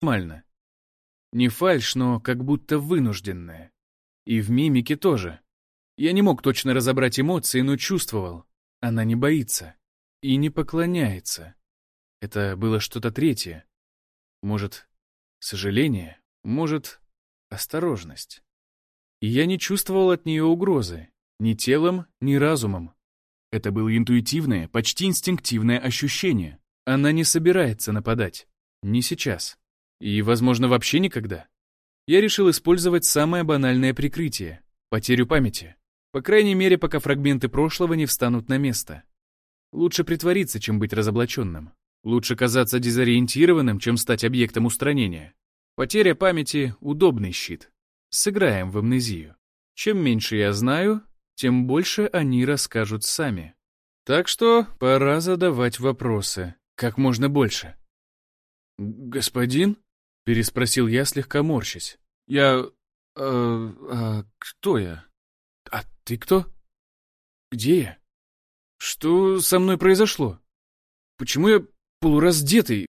нормально. Не фальшь, но как будто вынужденная. И в мимике тоже. Я не мог точно разобрать эмоции, но чувствовал. Она не боится. И не поклоняется. Это было что-то третье. Может, сожаление? Может, осторожность? И я не чувствовал от нее угрозы. Ни телом, ни разумом. Это было интуитивное, почти инстинктивное ощущение. Она не собирается нападать. Не сейчас. И, возможно, вообще никогда. Я решил использовать самое банальное прикрытие — потерю памяти. По крайней мере, пока фрагменты прошлого не встанут на место. Лучше притвориться, чем быть разоблаченным. Лучше казаться дезориентированным, чем стать объектом устранения. Потеря памяти — удобный щит. Сыграем в амнезию. Чем меньше я знаю, тем больше они расскажут сами. Так что пора задавать вопросы. Как можно больше. «Господин?» — переспросил я, слегка морщась. «Я... Э, а кто я? А ты кто? Где я? Что со мной произошло? Почему я полураздетый?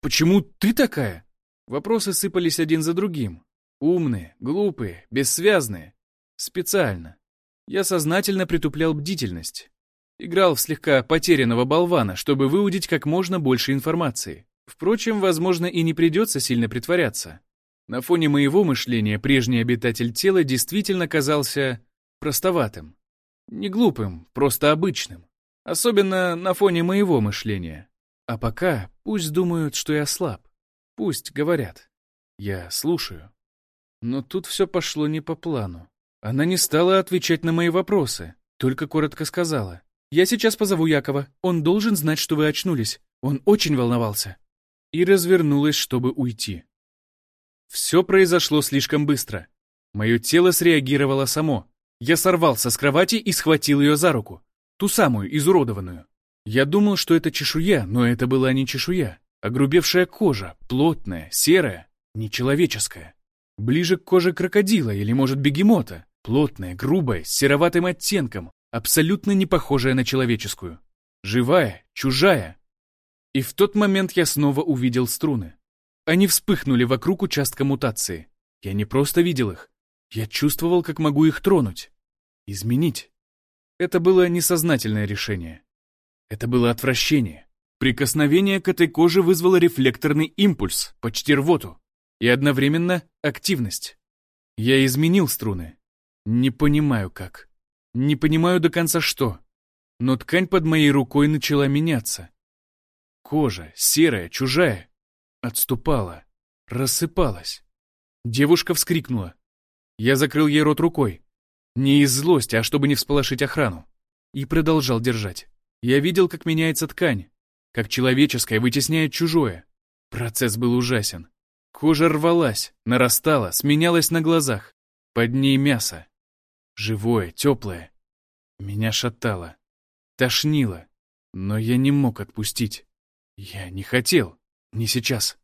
Почему ты такая?» Вопросы сыпались один за другим. Умные, глупые, бессвязные. Специально. Я сознательно притуплял бдительность. Играл в слегка потерянного болвана, чтобы выудить как можно больше информации. Впрочем, возможно, и не придется сильно притворяться. На фоне моего мышления прежний обитатель тела действительно казался простоватым. Не глупым, просто обычным. Особенно на фоне моего мышления. А пока пусть думают, что я слаб. Пусть говорят. Я слушаю. Но тут все пошло не по плану. Она не стала отвечать на мои вопросы, только коротко сказала. «Я сейчас позову Якова. Он должен знать, что вы очнулись. Он очень волновался» и развернулась, чтобы уйти. Все произошло слишком быстро. Мое тело среагировало само. Я сорвался с кровати и схватил ее за руку. Ту самую, изуродованную. Я думал, что это чешуя, но это была не чешуя. Огрубевшая кожа, плотная, серая, нечеловеческая. Ближе к коже крокодила или, может, бегемота. Плотная, грубая, с сероватым оттенком, абсолютно не похожая на человеческую. Живая, чужая, и в тот момент я снова увидел струны. Они вспыхнули вокруг участка мутации. Я не просто видел их. Я чувствовал, как могу их тронуть. Изменить. Это было несознательное решение. Это было отвращение. Прикосновение к этой коже вызвало рефлекторный импульс, почти рвоту. И одновременно активность. Я изменил струны. Не понимаю как. Не понимаю до конца что. Но ткань под моей рукой начала меняться. Кожа, серая, чужая, отступала, рассыпалась. Девушка вскрикнула. Я закрыл ей рот рукой. Не из злости, а чтобы не всполошить охрану. И продолжал держать. Я видел, как меняется ткань, как человеческое вытесняет чужое. Процесс был ужасен. Кожа рвалась, нарастала, сменялась на глазах. Под ней мясо. Живое, теплое. Меня шатало. Тошнило. Но я не мог отпустить. Я не хотел. Не сейчас.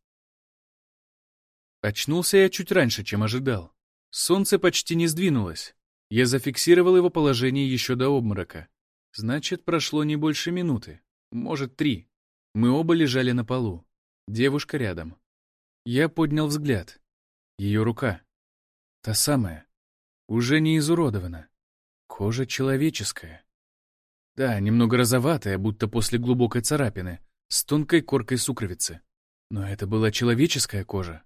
Очнулся я чуть раньше, чем ожидал. Солнце почти не сдвинулось. Я зафиксировал его положение еще до обморока. Значит, прошло не больше минуты. Может, три. Мы оба лежали на полу. Девушка рядом. Я поднял взгляд. Ее рука. Та самая. Уже не изуродована. Кожа человеческая. Да, немного розоватая, будто после глубокой царапины, с тонкой коркой сукровицы. Но это была человеческая кожа.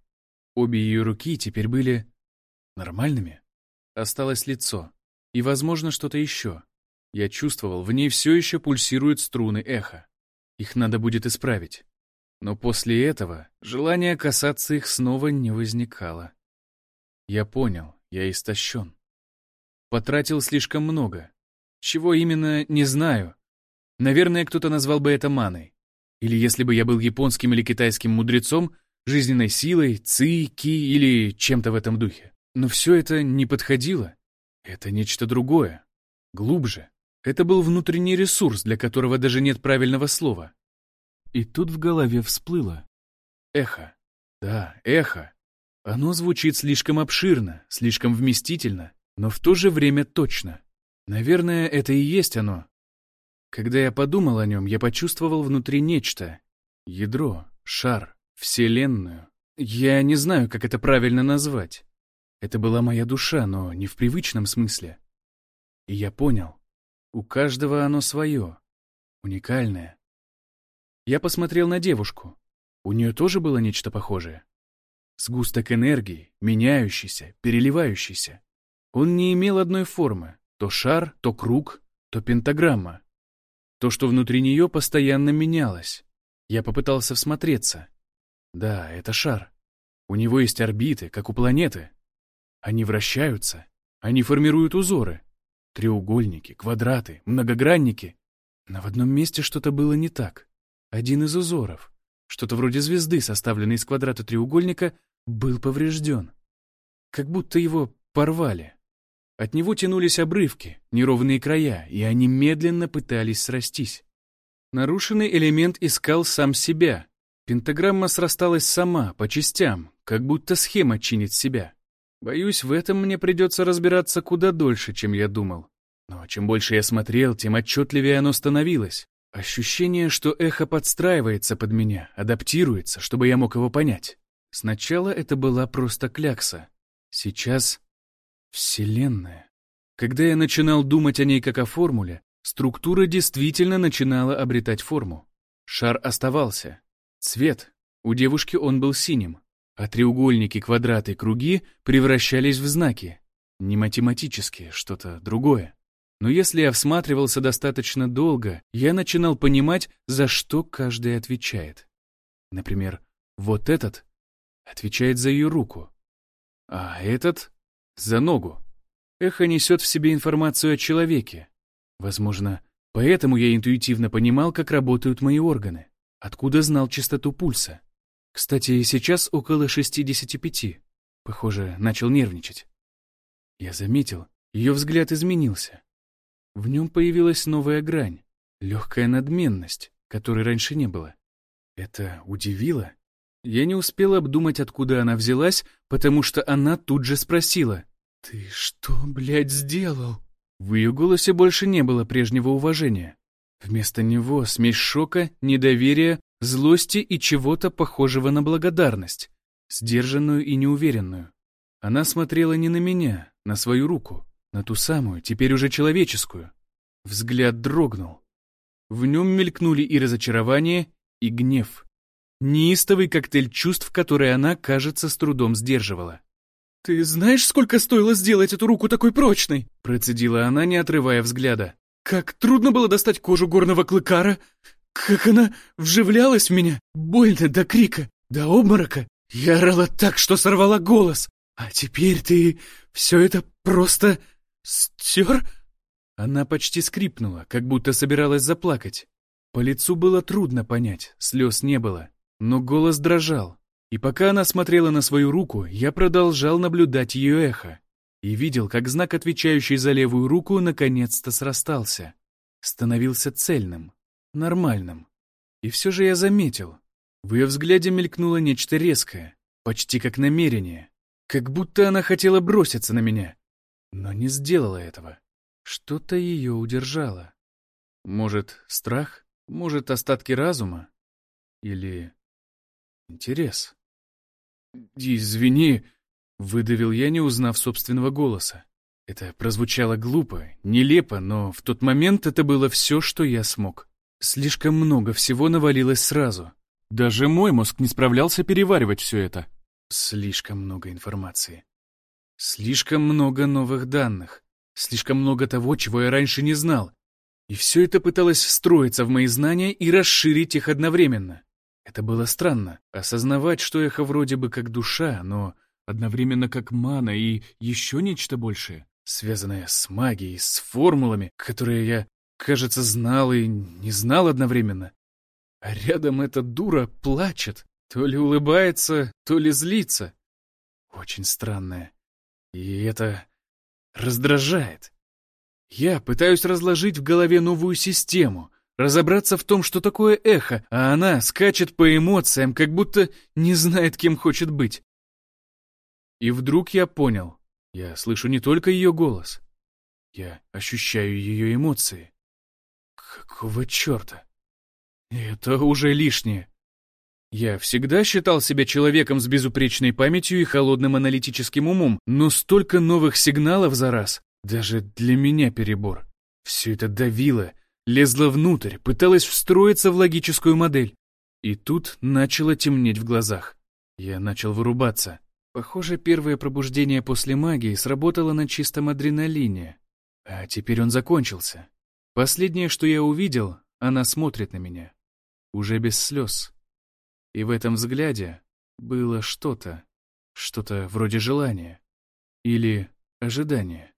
Обе ее руки теперь были нормальными. Осталось лицо. И, возможно, что-то еще. Я чувствовал, в ней все еще пульсируют струны эха. Их надо будет исправить. Но после этого желание касаться их снова не возникало. Я понял, я истощен. Потратил слишком много. Чего именно, не знаю. Наверное, кто-то назвал бы это маной. Или если бы я был японским или китайским мудрецом, жизненной силой, ци, ки или чем-то в этом духе. Но все это не подходило. Это нечто другое, глубже. Это был внутренний ресурс, для которого даже нет правильного слова. И тут в голове всплыло. Эхо. Да, эхо. Оно звучит слишком обширно, слишком вместительно, но в то же время точно. Наверное, это и есть оно, когда я подумал о нем, я почувствовал внутри нечто. Ядро, шар, вселенную. Я не знаю, как это правильно назвать. Это была моя душа, но не в привычном смысле. И я понял, у каждого оно свое, уникальное. Я посмотрел на девушку. У нее тоже было нечто похожее. Сгусток энергии, меняющийся, переливающийся. Он не имел одной формы. То шар, то круг, то пентаграмма. То, что внутри нее постоянно менялось. Я попытался всмотреться. Да, это шар. У него есть орбиты, как у планеты. Они вращаются, они формируют узоры. Треугольники, квадраты, многогранники. Но в одном месте что-то было не так. Один из узоров, что-то вроде звезды, составленной из квадрата треугольника, был поврежден. Как будто его порвали. От него тянулись обрывки, неровные края, и они медленно пытались срастись. Нарушенный элемент искал сам себя. Пентаграмма срасталась сама, по частям, как будто схема чинит себя. Боюсь, в этом мне придется разбираться куда дольше, чем я думал. Но чем больше я смотрел, тем отчетливее оно становилось. Ощущение, что эхо подстраивается под меня, адаптируется, чтобы я мог его понять. Сначала это была просто клякса. Сейчас — Вселенная. Когда я начинал думать о ней как о формуле, структура действительно начинала обретать форму. Шар оставался. Цвет. У девушки он был синим. А треугольники, квадраты, круги превращались в знаки. Не математические, что-то другое. Но если я всматривался достаточно долго, я начинал понимать, за что каждый отвечает. Например, вот этот отвечает за ее руку, а этот — за ногу. Эхо несет в себе информацию о человеке. Возможно, поэтому я интуитивно понимал, как работают мои органы, откуда знал частоту пульса. Кстати, сейчас около 65. Похоже, начал нервничать. Я заметил, ее взгляд изменился. В нем появилась новая грань, легкая надменность, которой раньше не было. Это удивило. Я не успел обдумать, откуда она взялась, потому что она тут же спросила. «Ты что, блядь, сделал?» В ее голосе больше не было прежнего уважения. Вместо него смесь шока, недоверия, злости и чего-то похожего на благодарность, сдержанную и неуверенную. Она смотрела не на меня, на свою руку. На ту самую, теперь уже человеческую. Взгляд дрогнул. В нем мелькнули и разочарование, и гнев. Неистовый коктейль чувств, который она, кажется, с трудом сдерживала. «Ты знаешь, сколько стоило сделать эту руку такой прочной?» Процедила она, не отрывая взгляда. «Как трудно было достать кожу горного клыкара! Как она вживлялась в меня! Больно до крика, до обморока! Я орала так, что сорвала голос! А теперь ты все это просто «Стер?» Она почти скрипнула, как будто собиралась заплакать. По лицу было трудно понять, слез не было, но голос дрожал. И пока она смотрела на свою руку, я продолжал наблюдать ее эхо и видел, как знак, отвечающий за левую руку, наконец-то срастался. Становился цельным, нормальным. И все же я заметил. В ее взгляде мелькнуло нечто резкое, почти как намерение. Как будто она хотела броситься на меня, но не сделала этого. Что-то ее удержало. Может, страх? Может, остатки разума? Или интерес? «Извини», — выдавил я, не узнав собственного голоса. Это прозвучало глупо, нелепо, но в тот момент это было все, что я смог. Слишком много всего навалилось сразу. Даже мой мозг не справлялся переваривать все это. Слишком много информации. Слишком много новых данных, слишком много того, чего я раньше не знал. И все это пыталось встроиться в мои знания и расширить их одновременно. Это было странно, осознавать, что эхо вроде бы как душа, но одновременно как мана и еще нечто большее, связанное с магией, с формулами, которые я, кажется, знал и не знал одновременно. А рядом эта дура плачет, то ли улыбается, то ли злится. Очень странное. И это раздражает. Я пытаюсь разложить в голове новую систему, разобраться в том, что такое эхо, а она скачет по эмоциям, как будто не знает, кем хочет быть. И вдруг я понял, я слышу не только ее голос, я ощущаю ее эмоции. Какого черта? Это уже лишнее. Я всегда считал себя человеком с безупречной памятью и холодным аналитическим умом, но столько новых сигналов за раз, даже для меня перебор. Все это давило, лезло внутрь, пыталось встроиться в логическую модель. И тут начало темнеть в глазах. Я начал вырубаться. Похоже, первое пробуждение после магии сработало на чистом адреналине. А теперь он закончился. Последнее, что я увидел, она смотрит на меня. Уже без слез. И в этом взгляде было что-то. Что-то вроде желания. Или ожидания.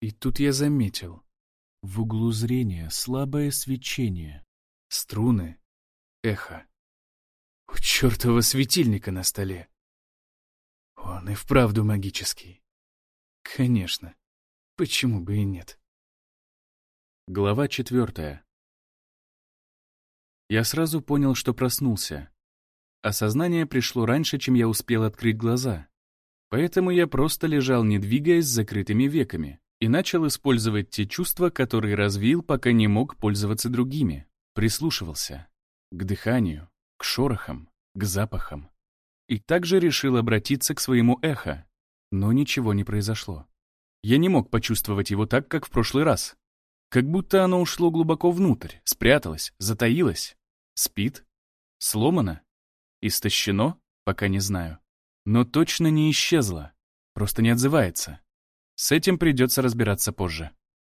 И тут я заметил. В углу зрения слабое свечение. Струны. Эхо. У чертова светильника на столе. Он и вправду магический. Конечно. Почему бы и нет? Глава четвертая. Я сразу понял, что проснулся. Осознание пришло раньше, чем я успел открыть глаза. Поэтому я просто лежал, не двигаясь с закрытыми веками, и начал использовать те чувства, которые развил, пока не мог пользоваться другими. Прислушивался. К дыханию, к шорохам, к запахам. И также решил обратиться к своему эхо. Но ничего не произошло. Я не мог почувствовать его так, как в прошлый раз. Как будто оно ушло глубоко внутрь, спряталось, затаилось. Спит? Сломано? Истощено? Пока не знаю. Но точно не исчезло. Просто не отзывается. С этим придется разбираться позже.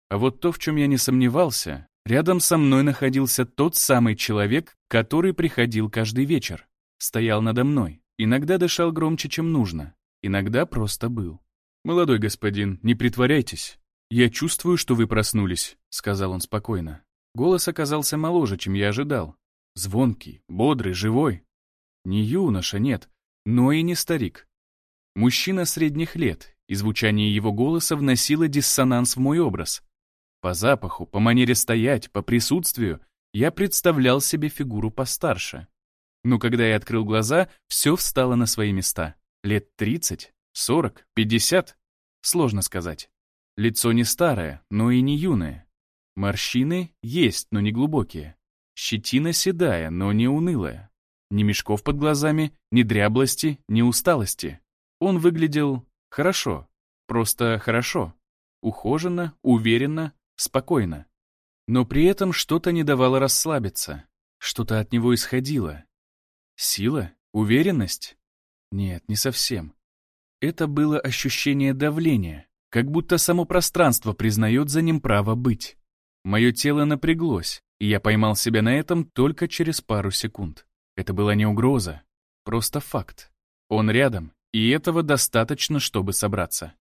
А вот то, в чем я не сомневался, рядом со мной находился тот самый человек, который приходил каждый вечер. Стоял надо мной. Иногда дышал громче, чем нужно. Иногда просто был. «Молодой господин, не притворяйтесь. «Я чувствую, что вы проснулись», — сказал он спокойно. Голос оказался моложе, чем я ожидал. Звонкий, бодрый, живой. Не юноша, нет, но и не старик. Мужчина средних лет, и звучание его голоса вносило диссонанс в мой образ. По запаху, по манере стоять, по присутствию я представлял себе фигуру постарше. Но когда я открыл глаза, все встало на свои места. Лет 30, 40, 50? Сложно сказать. Лицо не старое, но и не юное. Морщины есть, но не глубокие. Щетина седая, но не унылая. Ни мешков под глазами, ни дряблости, ни усталости. Он выглядел хорошо, просто хорошо. Ухоженно, уверенно, спокойно. Но при этом что-то не давало расслабиться. Что-то от него исходило. Сила? Уверенность? Нет, не совсем. Это было ощущение давления, как будто само пространство признает за ним право быть. Мое тело напряглось, и я поймал себя на этом только через пару секунд. Это была не угроза, просто факт. Он рядом, и этого достаточно, чтобы собраться.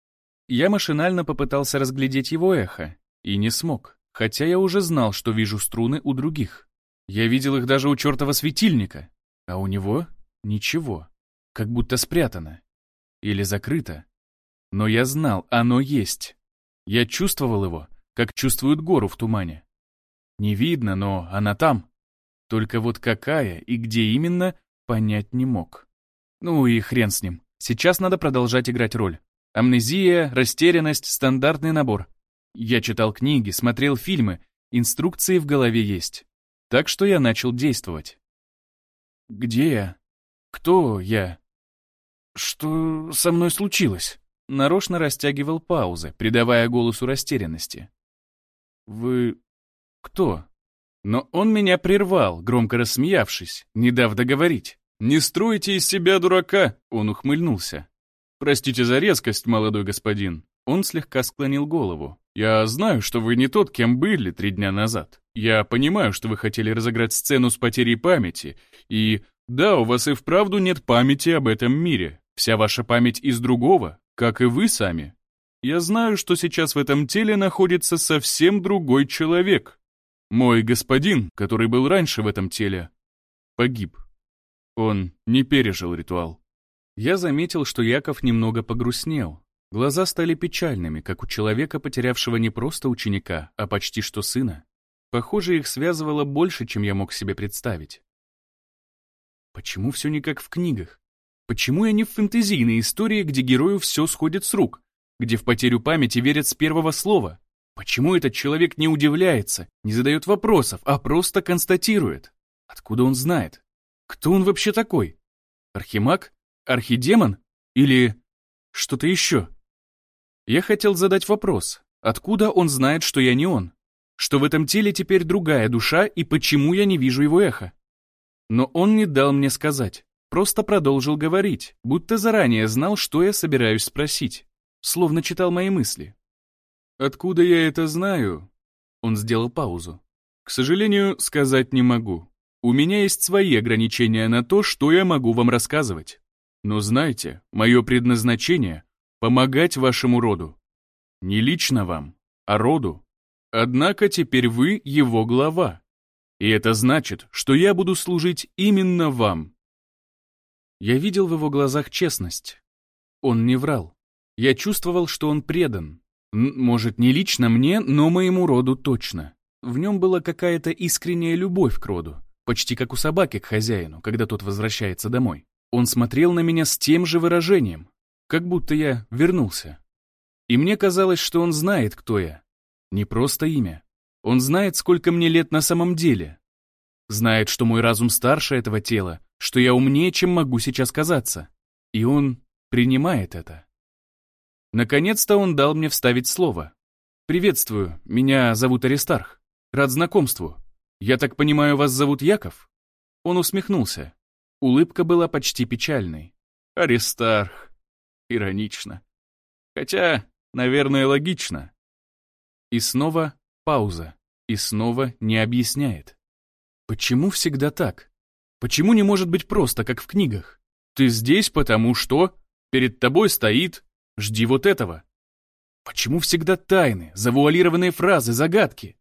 Я машинально попытался разглядеть его эхо, и не смог, хотя я уже знал, что вижу струны у других. Я видел их даже у чертова светильника, а у него ничего, как будто спрятано. Или закрыто. Но я знал, оно есть. Я чувствовал его, как чувствуют гору в тумане. Не видно, но она там. Только вот какая и где именно, понять не мог. Ну и хрен с ним. Сейчас надо продолжать играть роль. Амнезия, растерянность, стандартный набор. Я читал книги, смотрел фильмы, инструкции в голове есть. Так что я начал действовать. Где я? Кто я? Что со мной случилось? нарочно растягивал паузы, придавая голосу растерянности. «Вы... кто?» Но он меня прервал, громко рассмеявшись, не дав договорить. «Не стройте из себя дурака!» — он ухмыльнулся. «Простите за резкость, молодой господин». Он слегка склонил голову. «Я знаю, что вы не тот, кем были три дня назад. Я понимаю, что вы хотели разыграть сцену с потерей памяти, и да, у вас и вправду нет памяти об этом мире. Вся ваша память из другого, как и вы сами. Я знаю, что сейчас в этом теле находится совсем другой человек. Мой господин, который был раньше в этом теле, погиб. Он не пережил ритуал. Я заметил, что Яков немного погрустнел. Глаза стали печальными, как у человека, потерявшего не просто ученика, а почти что сына. Похоже, их связывало больше, чем я мог себе представить. Почему все не как в книгах? Почему я не в фэнтезийной истории, где герою все сходит с рук, где в потерю памяти верят с первого слова? Почему этот человек не удивляется, не задает вопросов, а просто констатирует? Откуда он знает? Кто он вообще такой? Архимаг? Архидемон? Или что-то еще? Я хотел задать вопрос. Откуда он знает, что я не он? Что в этом теле теперь другая душа, и почему я не вижу его эхо? Но он не дал мне сказать. Просто продолжил говорить, будто заранее знал, что я собираюсь спросить. Словно читал мои мысли. «Откуда я это знаю?» Он сделал паузу. «К сожалению, сказать не могу. У меня есть свои ограничения на то, что я могу вам рассказывать. Но знайте, мое предназначение — помогать вашему роду. Не лично вам, а роду. Однако теперь вы его глава. И это значит, что я буду служить именно вам. Я видел в его глазах честность. Он не врал. Я чувствовал, что он предан. Может, не лично мне, но моему роду точно. В нем была какая-то искренняя любовь к роду, почти как у собаки к хозяину, когда тот возвращается домой. Он смотрел на меня с тем же выражением, как будто я вернулся. И мне казалось, что он знает, кто я. Не просто имя. Он знает, сколько мне лет на самом деле. Знает, что мой разум старше этого тела, что я умнее, чем могу сейчас казаться. И он принимает это. Наконец-то он дал мне вставить слово. «Приветствую, меня зовут Аристарх. Рад знакомству. Я так понимаю, вас зовут Яков?» Он усмехнулся. Улыбка была почти печальной. «Аристарх. Иронично. Хотя, наверное, логично». И снова пауза. И снова не объясняет. Почему всегда так? Почему не может быть просто, как в книгах? Ты здесь, потому что... Перед тобой стоит... Жди вот этого. Почему всегда тайны, завуалированные фразы, загадки?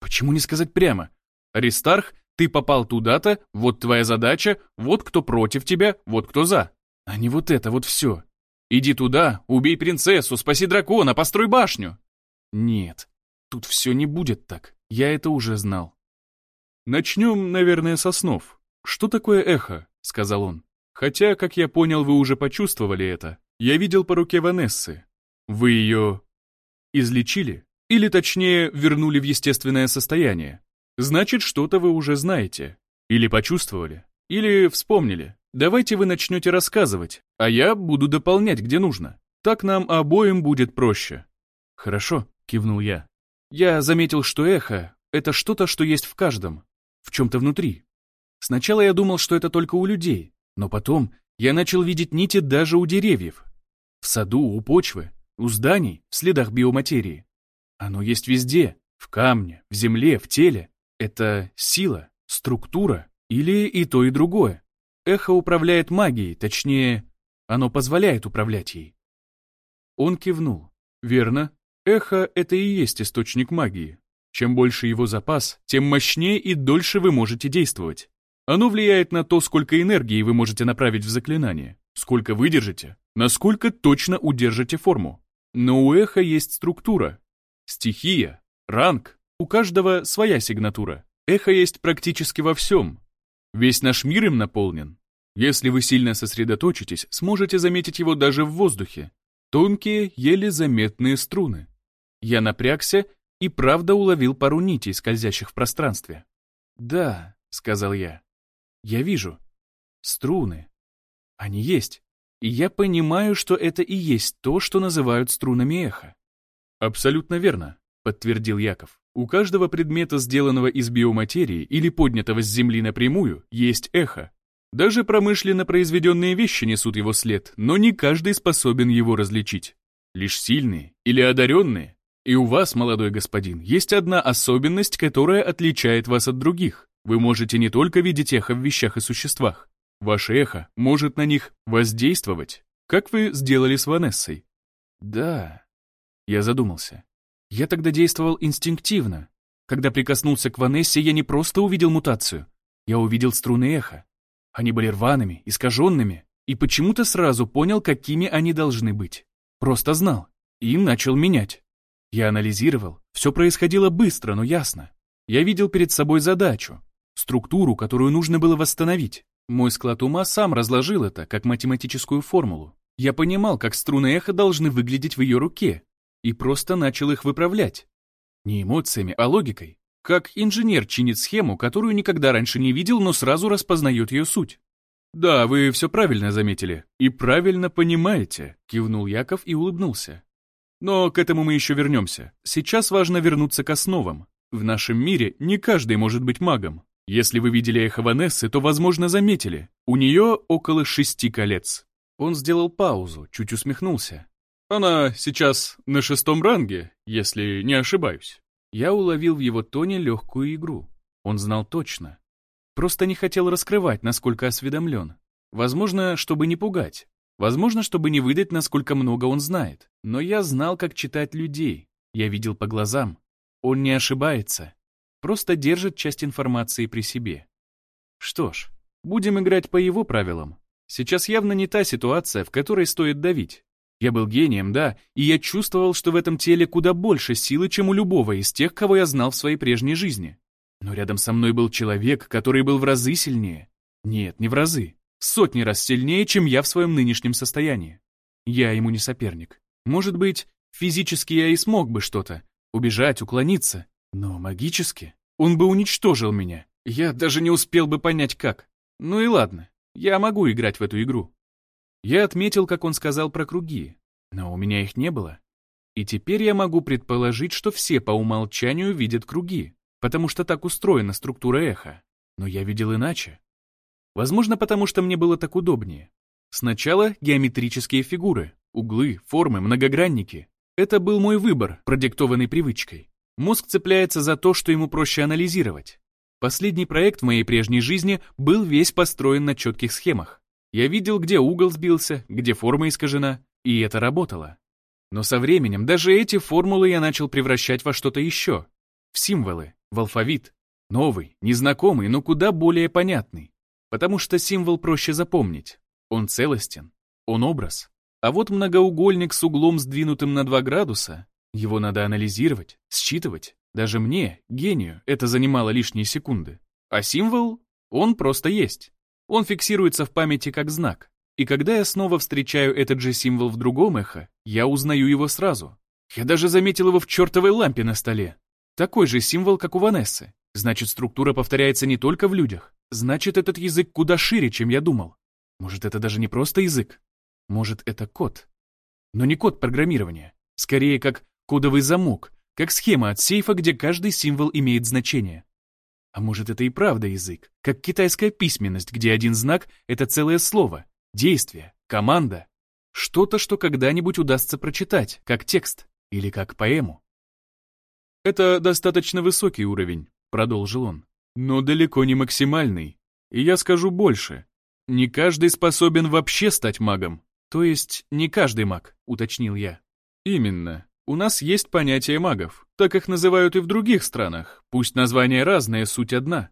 Почему не сказать прямо? Аристарх, ты попал туда-то, вот твоя задача, вот кто против тебя, вот кто за. А не вот это вот все. Иди туда, убей принцессу, спаси дракона, построй башню. Нет, тут все не будет так. Я это уже знал. Начнем, наверное, со снов. «Что такое эхо?» — сказал он. «Хотя, как я понял, вы уже почувствовали это. Я видел по руке Ванессы. Вы ее... излечили? Или, точнее, вернули в естественное состояние? Значит, что-то вы уже знаете. Или почувствовали. Или вспомнили. Давайте вы начнете рассказывать, а я буду дополнять, где нужно. Так нам обоим будет проще». «Хорошо», — кивнул я. «Я заметил, что эхо — это что-то, что есть в каждом, в чем-то внутри, Сначала я думал, что это только у людей, но потом я начал видеть нити даже у деревьев. В саду, у почвы, у зданий, в следах биоматерии. Оно есть везде, в камне, в земле, в теле. Это сила, структура или и то, и другое. Эхо управляет магией, точнее, оно позволяет управлять ей. Он кивнул. Верно, эхо — это и есть источник магии. Чем больше его запас, тем мощнее и дольше вы можете действовать. Оно влияет на то, сколько энергии вы можете направить в заклинание, сколько выдержите, насколько точно удержите форму. Но у эха есть структура, стихия, ранг, у каждого своя сигнатура. Эхо есть практически во всем. Весь наш мир им наполнен. Если вы сильно сосредоточитесь, сможете заметить его даже в воздухе. Тонкие, еле заметные струны. Я напрягся и правда уловил пару нитей, скользящих в пространстве. «Да», — сказал я, я вижу. Струны. Они есть. И я понимаю, что это и есть то, что называют струнами эха. Абсолютно верно, подтвердил Яков. У каждого предмета, сделанного из биоматерии или поднятого с земли напрямую, есть эхо. Даже промышленно произведенные вещи несут его след, но не каждый способен его различить. Лишь сильные или одаренные. И у вас, молодой господин, есть одна особенность, которая отличает вас от других. Вы можете не только видеть эхо в вещах и существах. Ваше эхо может на них воздействовать, как вы сделали с Ванессой. Да, я задумался. Я тогда действовал инстинктивно. Когда прикоснулся к Ванессе, я не просто увидел мутацию. Я увидел струны эха. Они были рваными, искаженными, и почему-то сразу понял, какими они должны быть. Просто знал. И начал менять. Я анализировал. Все происходило быстро, но ясно. Я видел перед собой задачу структуру, которую нужно было восстановить. Мой склад ума сам разложил это, как математическую формулу. Я понимал, как струны эха должны выглядеть в ее руке, и просто начал их выправлять. Не эмоциями, а логикой. Как инженер чинит схему, которую никогда раньше не видел, но сразу распознает ее суть. «Да, вы все правильно заметили. И правильно понимаете», — кивнул Яков и улыбнулся. «Но к этому мы еще вернемся. Сейчас важно вернуться к основам. В нашем мире не каждый может быть магом. Если вы видели эхо Ванессы, то, возможно, заметили. У нее около шести колец». Он сделал паузу, чуть усмехнулся. «Она сейчас на шестом ранге, если не ошибаюсь». Я уловил в его тоне легкую игру. Он знал точно. Просто не хотел раскрывать, насколько осведомлен. Возможно, чтобы не пугать. Возможно, чтобы не выдать, насколько много он знает. Но я знал, как читать людей. Я видел по глазам. Он не ошибается. Просто держит часть информации при себе. Что ж, будем играть по его правилам. Сейчас явно не та ситуация, в которой стоит давить. Я был гением, да, и я чувствовал, что в этом теле куда больше силы, чем у любого из тех, кого я знал в своей прежней жизни. Но рядом со мной был человек, который был в разы сильнее. Нет, не в разы. Сотни раз сильнее, чем я в своем нынешнем состоянии. Я ему не соперник. Может быть, физически я и смог бы что-то. Убежать, уклониться. Но магически он бы уничтожил меня. Я даже не успел бы понять, как. Ну и ладно, я могу играть в эту игру. Я отметил, как он сказал про круги, но у меня их не было. И теперь я могу предположить, что все по умолчанию видят круги, потому что так устроена структура эха. Но я видел иначе. Возможно, потому что мне было так удобнее. Сначала геометрические фигуры, углы, формы, многогранники. Это был мой выбор, продиктованный привычкой. Мозг цепляется за то, что ему проще анализировать. Последний проект в моей прежней жизни был весь построен на четких схемах. Я видел, где угол сбился, где форма искажена, и это работало. Но со временем даже эти формулы я начал превращать во что-то еще. В символы, в алфавит. Новый, незнакомый, но куда более понятный. Потому что символ проще запомнить. Он целостен, он образ. А вот многоугольник с углом, сдвинутым на 2 градуса, его надо анализировать, считывать. Даже мне, гению, это занимало лишние секунды. А символ, он просто есть. Он фиксируется в памяти как знак. И когда я снова встречаю этот же символ в другом эхо, я узнаю его сразу. Я даже заметил его в чертовой лампе на столе. Такой же символ, как у Ванессы. Значит, структура повторяется не только в людях. Значит, этот язык куда шире, чем я думал. Может, это даже не просто язык. Может, это код. Но не код программирования. Скорее, как кодовый замок, как схема от сейфа, где каждый символ имеет значение. А может, это и правда язык, как китайская письменность, где один знак — это целое слово, действие, команда. Что-то, что когда-нибудь удастся прочитать, как текст или как поэму. «Это достаточно высокий уровень», — продолжил он, «но далеко не максимальный. И я скажу больше. Не каждый способен вообще стать магом. То есть не каждый маг», — уточнил я. «Именно. У нас есть понятие магов. Так их называют и в других странах. Пусть название разное, суть одна.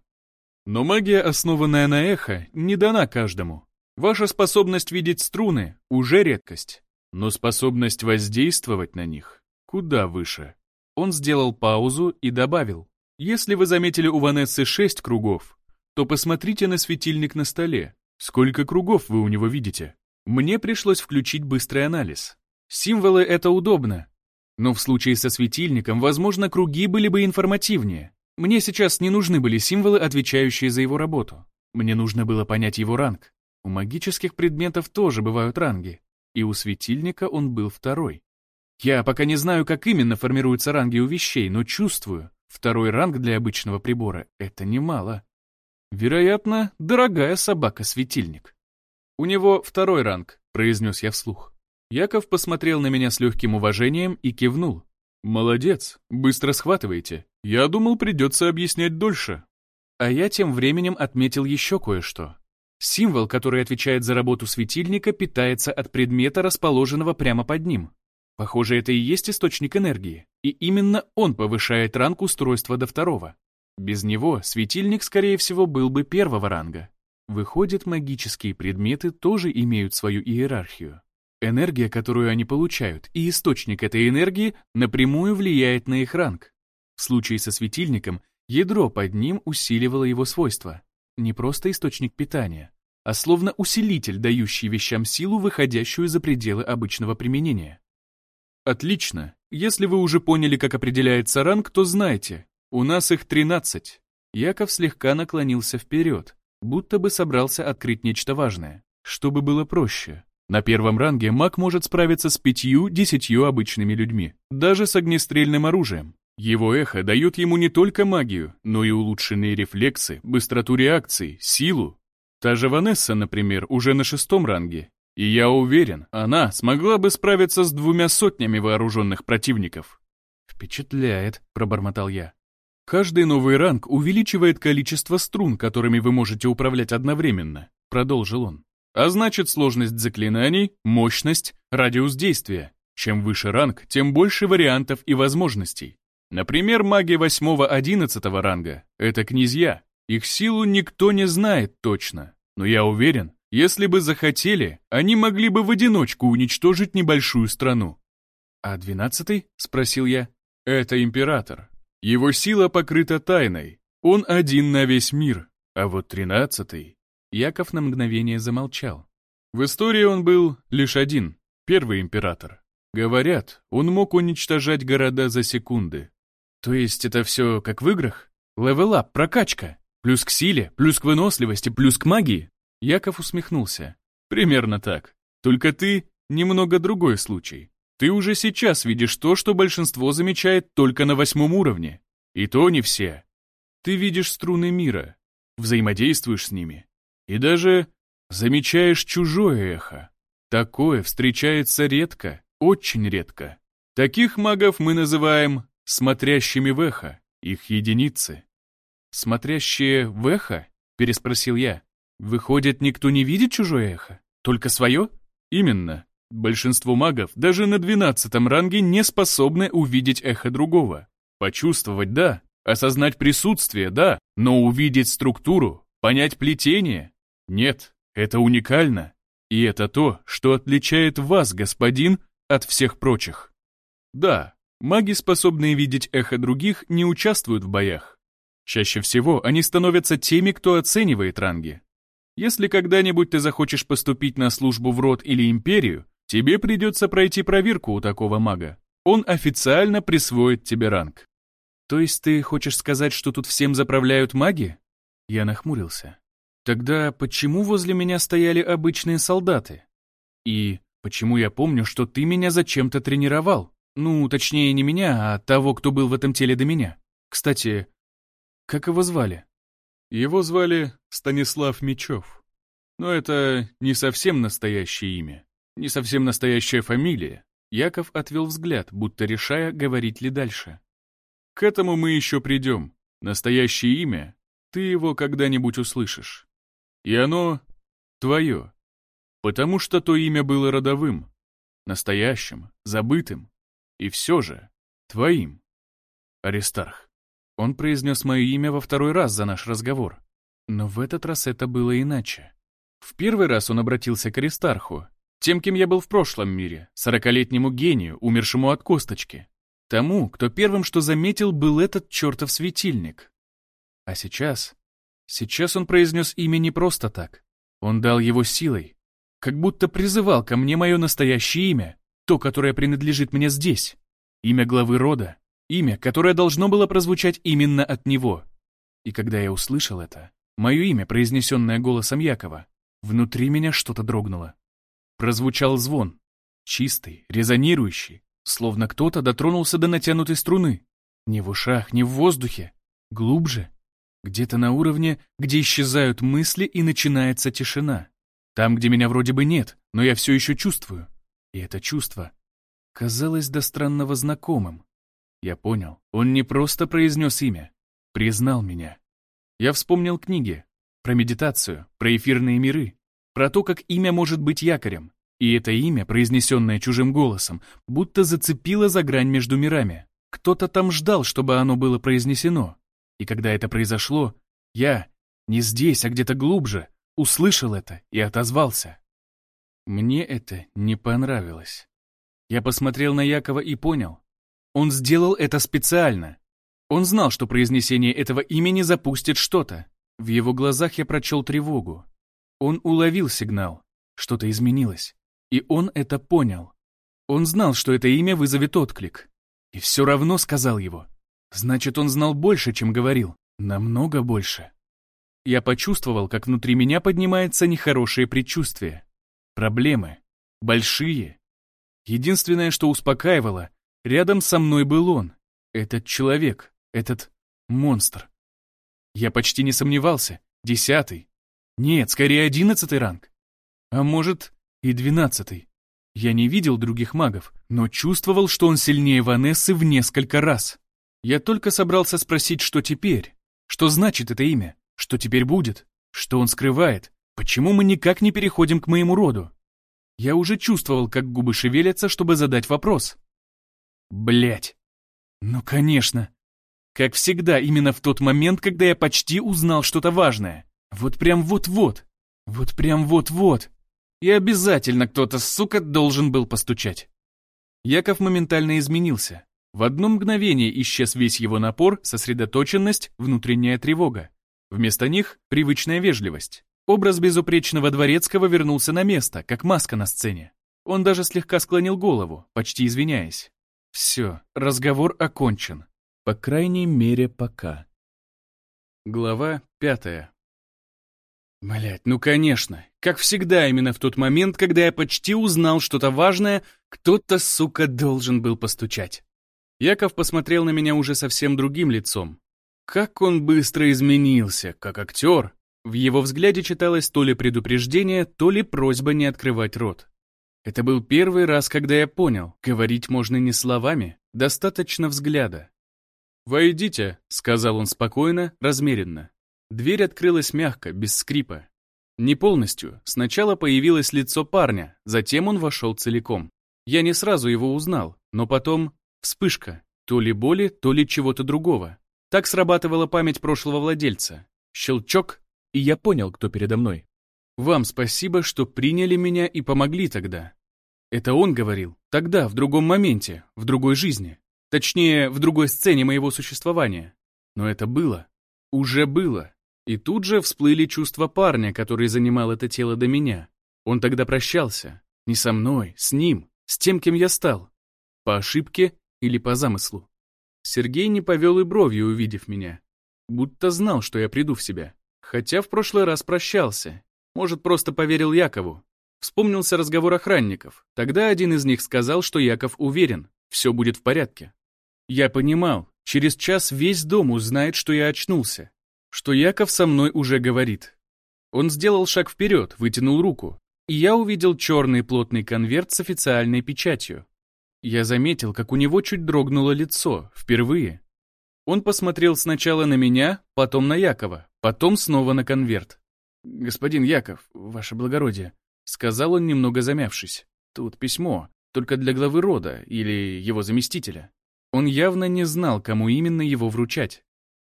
Но магия, основанная на эхо, не дана каждому. Ваша способность видеть струны — уже редкость. Но способность воздействовать на них куда выше. Он сделал паузу и добавил. Если вы заметили у Ванессы шесть кругов, то посмотрите на светильник на столе. Сколько кругов вы у него видите? Мне пришлось включить быстрый анализ. Символы — это удобно, но в случае со светильником, возможно, круги были бы информативнее. Мне сейчас не нужны были символы, отвечающие за его работу. Мне нужно было понять его ранг. У магических предметов тоже бывают ранги. И у светильника он был второй. Я пока не знаю, как именно формируются ранги у вещей, но чувствую, второй ранг для обычного прибора — это немало. Вероятно, дорогая собака-светильник. У него второй ранг, произнес я вслух. Яков посмотрел на меня с легким уважением и кивнул. «Молодец, быстро схватываете. Я думал, придется объяснять дольше». А я тем временем отметил еще кое-что. Символ, который отвечает за работу светильника, питается от предмета, расположенного прямо под ним. Похоже, это и есть источник энергии, и именно он повышает ранг устройства до второго. Без него светильник, скорее всего, был бы первого ранга. Выходит, магические предметы тоже имеют свою иерархию. Энергия, которую они получают, и источник этой энергии напрямую влияет на их ранг. В случае со светильником ядро под ним усиливало его свойства. Не просто источник питания, а словно усилитель, дающий вещам силу, выходящую за пределы обычного применения. Отлично. Если вы уже поняли, как определяется ранг, то знайте, У нас их тринадцать. Яков слегка наклонился вперед, будто бы собрался открыть нечто важное, чтобы было проще. На первом ранге маг может справиться с пятью-десятью обычными людьми, даже с огнестрельным оружием. Его эхо дает ему не только магию, но и улучшенные рефлексы, быстроту реакций, силу. Та же Ванесса, например, уже на шестом ранге. И я уверен, она смогла бы справиться с двумя сотнями вооруженных противников. «Впечатляет», — пробормотал я. «Каждый новый ранг увеличивает количество струн, которыми вы можете управлять одновременно», — продолжил он. «А значит, сложность заклинаний, мощность, радиус действия. Чем выше ранг, тем больше вариантов и возможностей. Например, маги 8-11 ранга — это князья. Их силу никто не знает точно. Но я уверен, если бы захотели, они могли бы в одиночку уничтожить небольшую страну. «А двенадцатый?» — спросил я. «Это император. Его сила покрыта тайной. Он один на весь мир. А вот тринадцатый...» Яков на мгновение замолчал. В истории он был лишь один, первый император. Говорят, он мог уничтожать города за секунды. То есть это все как в играх? Левелап, прокачка. Плюс к силе, плюс к выносливости, плюс к магии. Яков усмехнулся. Примерно так. Только ты немного другой случай. Ты уже сейчас видишь то, что большинство замечает только на восьмом уровне. И то не все. Ты видишь струны мира, взаимодействуешь с ними. И даже замечаешь чужое эхо. Такое встречается редко, очень редко. Таких магов мы называем смотрящими в эхо, их единицы. «Смотрящие в эхо?» — переспросил я. «Выходит, никто не видит чужое эхо? Только свое?» «Именно. Большинство магов даже на двенадцатом ранге не способны увидеть эхо другого. Почувствовать — да, осознать присутствие — да, но увидеть структуру, понять плетение — нет, это уникально. И это то, что отличает вас, господин, от всех прочих. Да, Маги, способные видеть эхо других, не участвуют в боях. Чаще всего они становятся теми, кто оценивает ранги. Если когда-нибудь ты захочешь поступить на службу в род или империю, тебе придется пройти проверку у такого мага. Он официально присвоит тебе ранг. То есть ты хочешь сказать, что тут всем заправляют маги? Я нахмурился. Тогда почему возле меня стояли обычные солдаты? И почему я помню, что ты меня зачем-то тренировал? Ну, точнее, не меня, а того, кто был в этом теле до меня. Кстати, как его звали? Его звали Станислав Мечев. Но это не совсем настоящее имя, не совсем настоящая фамилия. Яков отвел взгляд, будто решая, говорить ли дальше. К этому мы еще придем. Настоящее имя, ты его когда-нибудь услышишь. И оно твое. Потому что то имя было родовым, настоящим, забытым, и все же, твоим. Аристарх. Он произнес мое имя во второй раз за наш разговор. Но в этот раз это было иначе. В первый раз он обратился к Аристарху, тем, кем я был в прошлом мире, сорокалетнему гению, умершему от косточки. Тому, кто первым что заметил, был этот чертов светильник. А сейчас... Сейчас он произнес имя не просто так. Он дал его силой, как будто призывал ко мне мое настоящее имя, то, которое принадлежит мне здесь. Имя главы рода, имя, которое должно было прозвучать именно от него. И когда я услышал это, мое имя, произнесенное голосом Якова, внутри меня что-то дрогнуло. Прозвучал звон, чистый, резонирующий, словно кто-то дотронулся до натянутой струны. Не в ушах, не в воздухе, глубже, где-то на уровне, где исчезают мысли и начинается тишина. Там, где меня вроде бы нет, но я все еще чувствую. И это чувство казалось до странного знакомым. Я понял, он не просто произнес имя, признал меня. Я вспомнил книги про медитацию, про эфирные миры, про то, как имя может быть якорем. И это имя, произнесенное чужим голосом, будто зацепило за грань между мирами. Кто-то там ждал, чтобы оно было произнесено. И когда это произошло, я, не здесь, а где-то глубже, услышал это и отозвался. Мне это не понравилось. Я посмотрел на Якова и понял. Он сделал это специально. Он знал, что произнесение этого имени запустит что-то. В его глазах я прочел тревогу. Он уловил сигнал. Что-то изменилось. И он это понял. Он знал, что это имя вызовет отклик. И все равно сказал его. Значит, он знал больше, чем говорил. Намного больше. Я почувствовал, как внутри меня поднимается нехорошее предчувствие. Проблемы. Большие. Единственное, что успокаивало, рядом со мной был он. Этот человек. Этот монстр. Я почти не сомневался. Десятый. Нет, скорее одиннадцатый ранг. А может, и двенадцатый. Я не видел других магов, но чувствовал, что он сильнее Ванессы в несколько раз. Я только собрался спросить, что теперь. Что значит это имя? Что теперь будет? Что он скрывает? Почему мы никак не переходим к моему роду? Я уже чувствовал, как губы шевелятся, чтобы задать вопрос. Блять. Ну, конечно. Как всегда, именно в тот момент, когда я почти узнал что-то важное. Вот прям вот-вот. Вот прям вот-вот. И обязательно кто-то, сука, должен был постучать. Яков моментально изменился. В одно мгновение исчез весь его напор, сосредоточенность, внутренняя тревога. Вместо них — привычная вежливость. Образ безупречного дворецкого вернулся на место, как маска на сцене. Он даже слегка склонил голову, почти извиняясь. Все, разговор окончен. По крайней мере, пока. Глава пятая. Блять, ну конечно. Как всегда, именно в тот момент, когда я почти узнал что-то важное, кто-то, сука, должен был постучать. Яков посмотрел на меня уже совсем другим лицом, как он быстро изменился, как актер. В его взгляде читалось то ли предупреждение, то ли просьба не открывать рот. Это был первый раз, когда я понял, говорить можно не словами, достаточно взгляда. «Войдите», — сказал он спокойно, размеренно. Дверь открылась мягко, без скрипа. Не полностью. Сначала появилось лицо парня, затем он вошел целиком. Я не сразу его узнал, но потом вспышка, то ли боли, то ли чего-то другого. Так срабатывала память прошлого владельца. Щелчок, и я понял, кто передо мной. Вам спасибо, что приняли меня и помогли тогда. Это он говорил. Тогда, в другом моменте, в другой жизни. Точнее, в другой сцене моего существования. Но это было. Уже было. И тут же всплыли чувства парня, который занимал это тело до меня. Он тогда прощался. Не со мной, с ним, с тем, кем я стал. По ошибке или по замыслу. Сергей не повел и бровью, увидев меня. Будто знал, что я приду в себя. Хотя в прошлый раз прощался. Может, просто поверил Якову. Вспомнился разговор охранников. Тогда один из них сказал, что Яков уверен, все будет в порядке. Я понимал, через час весь дом узнает, что я очнулся. Что Яков со мной уже говорит. Он сделал шаг вперед, вытянул руку. И я увидел черный плотный конверт с официальной печатью. Я заметил, как у него чуть дрогнуло лицо, впервые. Он посмотрел сначала на меня, потом на Якова, потом снова на конверт. «Господин Яков, ваше благородие», — сказал он, немного замявшись. «Тут письмо, только для главы рода или его заместителя». Он явно не знал, кому именно его вручать.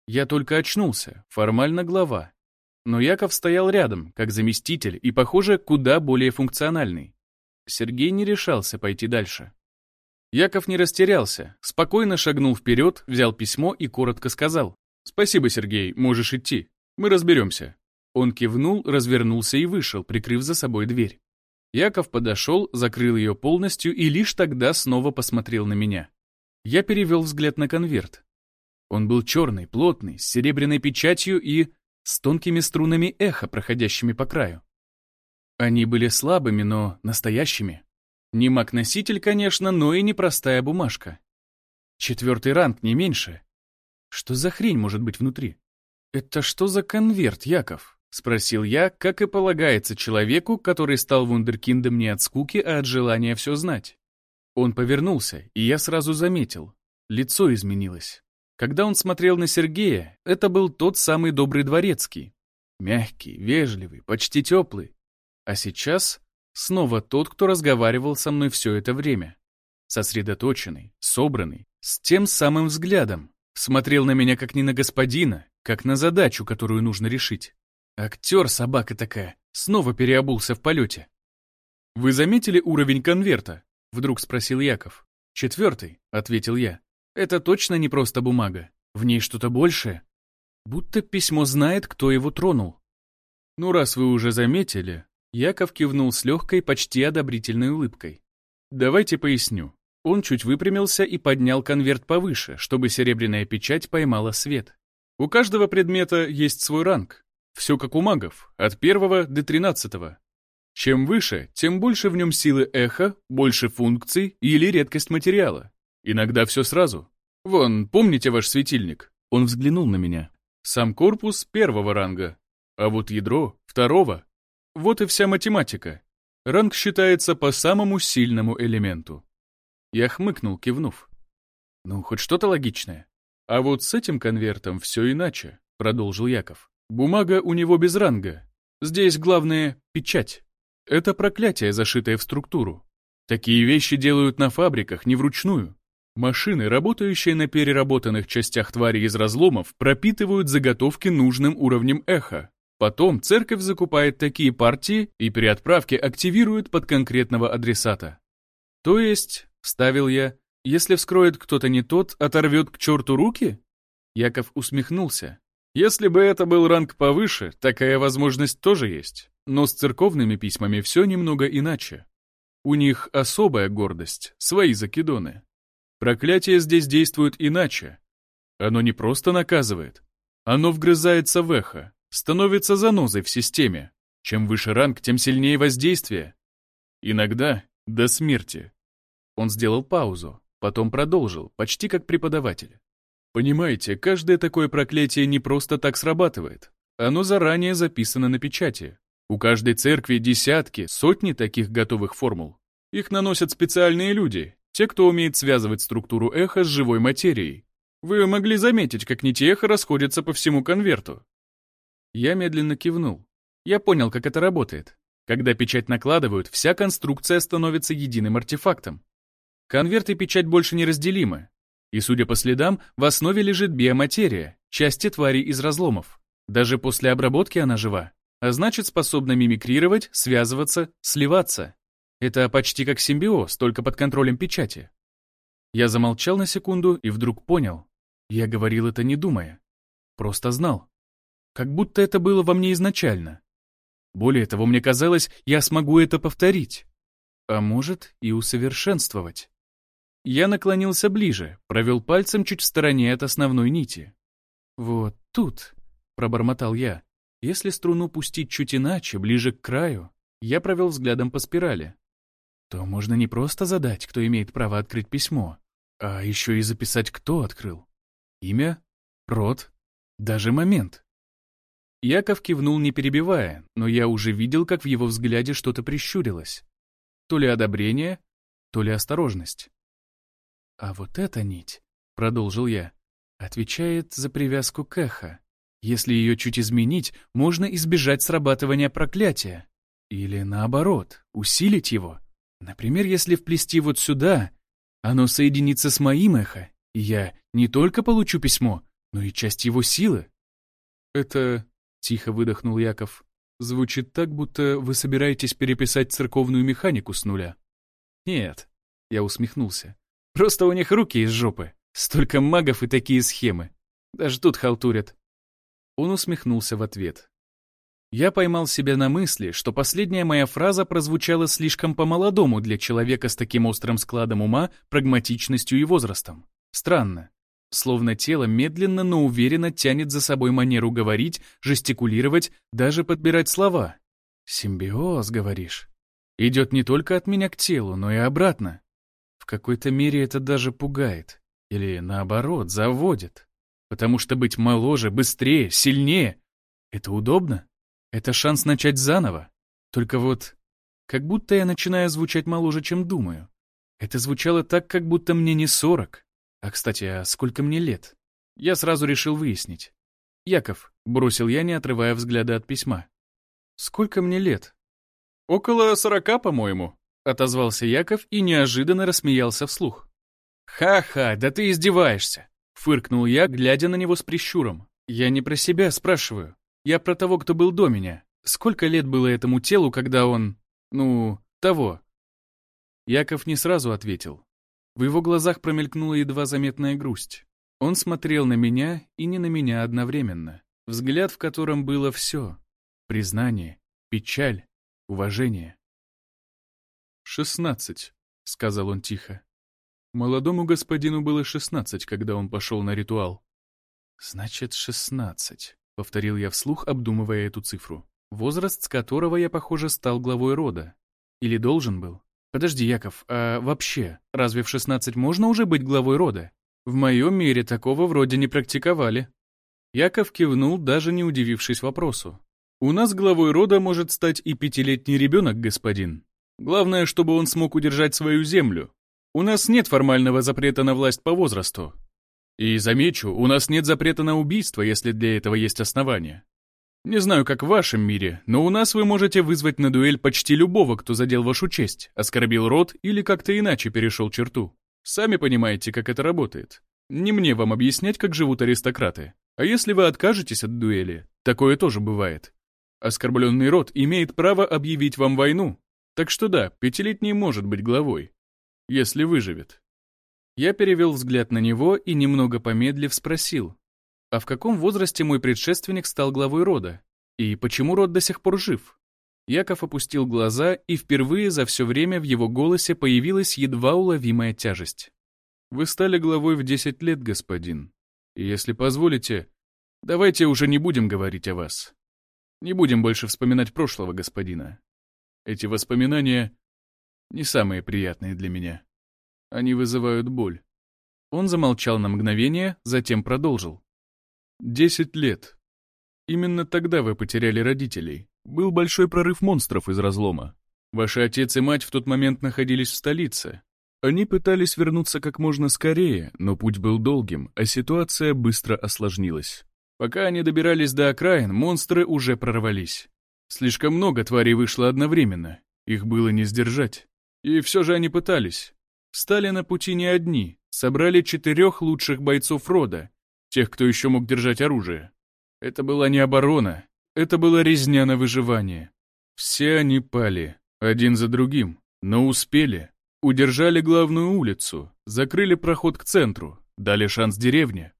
Я только очнулся, формально глава. Но Яков стоял рядом, как заместитель, и, похоже, куда более функциональный. Сергей не решался пойти дальше. Яков не растерялся, спокойно шагнул вперед, взял письмо и коротко сказал. «Спасибо, Сергей, можешь идти. Мы разберемся». Он кивнул, развернулся и вышел, прикрыв за собой дверь. Яков подошел, закрыл ее полностью и лишь тогда снова посмотрел на меня. Я перевел взгляд на конверт. Он был черный, плотный, с серебряной печатью и с тонкими струнами эха, проходящими по краю. Они были слабыми, но настоящими. Не маг-носитель, конечно, но и непростая бумажка. Четвертый ранг, не меньше. Что за хрень может быть внутри? «Это что за конверт, Яков?» — спросил я, как и полагается человеку, который стал вундеркиндом не от скуки, а от желания все знать. Он повернулся, и я сразу заметил. Лицо изменилось. Когда он смотрел на Сергея, это был тот самый добрый дворецкий. Мягкий, вежливый, почти теплый. А сейчас Снова тот, кто разговаривал со мной все это время. Сосредоточенный, собранный, с тем самым взглядом. Смотрел на меня как не на господина, как на задачу, которую нужно решить. Актер, собака такая, снова переобулся в полете. «Вы заметили уровень конверта?» — вдруг спросил Яков. «Четвертый», — ответил я. «Это точно не просто бумага. В ней что-то большее. Будто письмо знает, кто его тронул». «Ну, раз вы уже заметили, Яков кивнул с легкой, почти одобрительной улыбкой. «Давайте поясню. Он чуть выпрямился и поднял конверт повыше, чтобы серебряная печать поймала свет. У каждого предмета есть свой ранг. Все как у магов, от первого до тринадцатого. Чем выше, тем больше в нем силы эха, больше функций или редкость материала. Иногда все сразу. Вон, помните ваш светильник? Он взглянул на меня. Сам корпус первого ранга, а вот ядро второго. Вот и вся математика. Ранг считается по самому сильному элементу. Я хмыкнул, кивнув. Ну, хоть что-то логичное. А вот с этим конвертом все иначе, продолжил Яков. Бумага у него без ранга. Здесь главное — печать. Это проклятие, зашитое в структуру. Такие вещи делают на фабриках, не вручную. Машины, работающие на переработанных частях твари из разломов, пропитывают заготовки нужным уровнем эха. Потом церковь закупает такие партии и при отправке активирует под конкретного адресата. То есть, ставил я, если вскроет кто-то не тот, оторвет к черту руки? Яков усмехнулся. Если бы это был ранг повыше, такая возможность тоже есть. Но с церковными письмами все немного иначе. У них особая гордость, свои закидоны. Проклятие здесь действует иначе. Оно не просто наказывает. Оно вгрызается в эхо, становится занозой в системе. Чем выше ранг, тем сильнее воздействие. Иногда до смерти. Он сделал паузу, потом продолжил, почти как преподаватель. Понимаете, каждое такое проклятие не просто так срабатывает. Оно заранее записано на печати, у каждой церкви десятки, сотни таких готовых формул. Их наносят специальные люди, те, кто умеет связывать структуру эха с живой материей. Вы могли заметить, как нити эха расходятся по всему конверту. Я медленно кивнул. Я понял, как это работает. Когда печать накладывают, вся конструкция становится единым артефактом. Конверт и печать больше не разделимы. И, судя по следам, в основе лежит биоматерия, части твари из разломов. Даже после обработки она жива а значит способна мимикрировать, связываться, сливаться. Это почти как симбиоз, только под контролем печати. Я замолчал на секунду и вдруг понял. Я говорил это не думая. Просто знал. Как будто это было во мне изначально. Более того, мне казалось, я смогу это повторить. А может, и усовершенствовать. Я наклонился ближе, провел пальцем чуть в стороне от основной нити. «Вот тут», — пробормотал я, если струну пустить чуть иначе, ближе к краю, я провел взглядом по спирали, то можно не просто задать, кто имеет право открыть письмо, а еще и записать, кто открыл. Имя, род, даже момент. Яков кивнул, не перебивая, но я уже видел, как в его взгляде что-то прищурилось. То ли одобрение, то ли осторожность. «А вот эта нить», — продолжил я, — отвечает за привязку к эхо. Если ее чуть изменить, можно избежать срабатывания проклятия. Или наоборот, усилить его. Например, если вплести вот сюда, оно соединится с моим эхо, и я не только получу письмо, но и часть его силы. Это, тихо выдохнул Яков, звучит так, будто вы собираетесь переписать церковную механику с нуля. Нет, я усмехнулся. Просто у них руки из жопы. Столько магов и такие схемы. Даже тут халтурят. Он усмехнулся в ответ. Я поймал себя на мысли, что последняя моя фраза прозвучала слишком по-молодому для человека с таким острым складом ума, прагматичностью и возрастом. Странно. Словно тело медленно, но уверенно тянет за собой манеру говорить, жестикулировать, даже подбирать слова. «Симбиоз, говоришь?» Идет не только от меня к телу, но и обратно. В какой-то мере это даже пугает. Или, наоборот, заводит. Потому что быть моложе, быстрее, сильнее — это удобно. Это шанс начать заново. Только вот, как будто я начинаю звучать моложе, чем думаю. Это звучало так, как будто мне не сорок. А, кстати, а сколько мне лет? Я сразу решил выяснить. «Яков», — бросил я, не отрывая взгляда от письма. «Сколько мне лет?» «Около сорока, по-моему», — отозвался Яков и неожиданно рассмеялся вслух. «Ха-ха, да ты издеваешься. Фыркнул я, глядя на него с прищуром. Я не про себя спрашиваю. Я про того, кто был до меня. Сколько лет было этому телу, когда он... Ну, того? Яков не сразу ответил. В его глазах промелькнула едва заметная грусть. Он смотрел на меня и не на меня одновременно. Взгляд, в котором было все. Признание, печаль, уважение. «Шестнадцать», — сказал он тихо. Молодому господину было шестнадцать, когда он пошел на ритуал. «Значит, шестнадцать», — повторил я вслух, обдумывая эту цифру. Возраст, с которого я, похоже, стал главой рода. Или должен был. Подожди, Яков, а вообще, разве в шестнадцать можно уже быть главой рода? В моем мире такого вроде не практиковали. Яков кивнул, даже не удивившись вопросу. «У нас главой рода может стать и пятилетний ребенок, господин. Главное, чтобы он смог удержать свою землю. У нас нет формального запрета на власть по возрасту. И замечу, у нас нет запрета на убийство, если для этого есть основания. Не знаю, как в вашем мире, но у нас вы можете вызвать на дуэль почти любого, кто задел вашу честь, оскорбил род или как-то иначе перешел черту. Сами понимаете, как это работает. Не мне вам объяснять, как живут аристократы. А если вы откажетесь от дуэли, такое тоже бывает. Оскорбленный род имеет право объявить вам войну. Так что да, пятилетний может быть главой. Если выживет. Я перевел взгляд на него и, немного помедлив, спросил. А в каком возрасте мой предшественник стал главой рода? И почему род до сих пор жив? Яков опустил глаза, и впервые за все время в его голосе появилась едва уловимая тяжесть. «Вы стали главой в 10 лет, господин. И если позволите, давайте уже не будем говорить о вас. Не будем больше вспоминать прошлого господина. Эти воспоминания не самые приятные для меня. Они вызывают боль. Он замолчал на мгновение, затем продолжил. «Десять лет. Именно тогда вы потеряли родителей. Был большой прорыв монстров из разлома. Ваши отец и мать в тот момент находились в столице. Они пытались вернуться как можно скорее, но путь был долгим, а ситуация быстро осложнилась. Пока они добирались до окраин, монстры уже прорвались. Слишком много тварей вышло одновременно, их было не сдержать. И все же они пытались. Стали на пути не одни, собрали четырех лучших бойцов рода, тех, кто еще мог держать оружие. Это была не оборона, это была резня на выживание. Все они пали, один за другим, но успели. Удержали главную улицу, закрыли проход к центру, дали шанс деревне.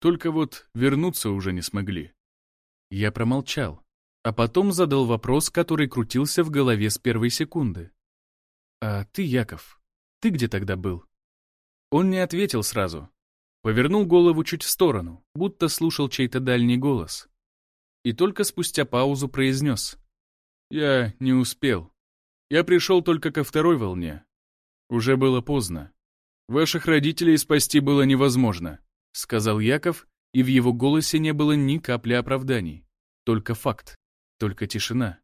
Только вот вернуться уже не смогли. Я промолчал, а потом задал вопрос, который крутился в голове с первой секунды. «А ты, Яков, ты где тогда был?» Он не ответил сразу. Повернул голову чуть в сторону, будто слушал чей-то дальний голос. И только спустя паузу произнес. «Я не успел. Я пришел только ко второй волне. Уже было поздно. Ваших родителей спасти было невозможно, сказал Яков, и в его голосе не было ни капли оправданий. Только факт, только тишина.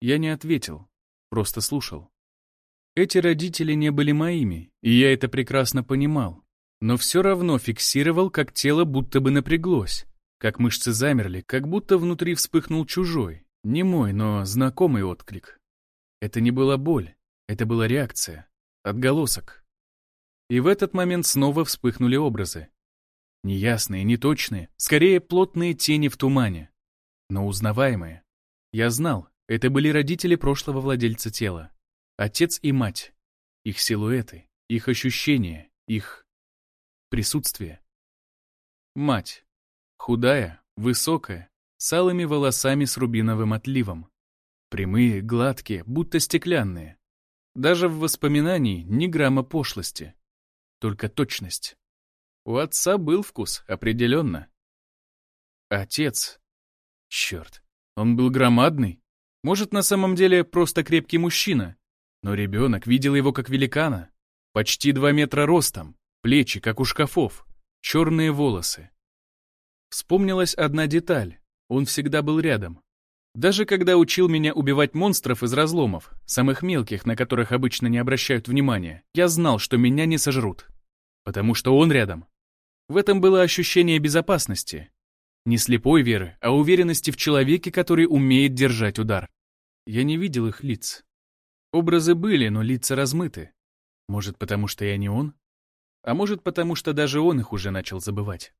Я не ответил, просто слушал. Эти родители не были моими, и я это прекрасно понимал, но все равно фиксировал, как тело будто бы напряглось, как мышцы замерли, как будто внутри вспыхнул чужой, не мой, но знакомый отклик. Это не была боль, это была реакция, отголосок. И в этот момент снова вспыхнули образы. Неясные, неточные, скорее плотные тени в тумане, но узнаваемые. Я знал, это были родители прошлого владельца тела. Отец и мать. Их силуэты, их ощущения, их присутствие. Мать. Худая, высокая, с алыми волосами с рубиновым отливом. Прямые, гладкие, будто стеклянные. Даже в воспоминании ни грамма пошлости. Только точность. У отца был вкус, определенно. Отец. Черт, он был громадный. Может, на самом деле просто крепкий мужчина. Но ребенок видел его как великана. Почти два метра ростом, плечи, как у шкафов, черные волосы. Вспомнилась одна деталь. Он всегда был рядом. Даже когда учил меня убивать монстров из разломов, самых мелких, на которых обычно не обращают внимания, я знал, что меня не сожрут. Потому что он рядом. В этом было ощущение безопасности. Не слепой веры, а уверенности в человеке, который умеет держать удар. Я не видел их лиц. Образы были, но лица размыты. Может, потому что я не он? А может, потому что даже он их уже начал забывать.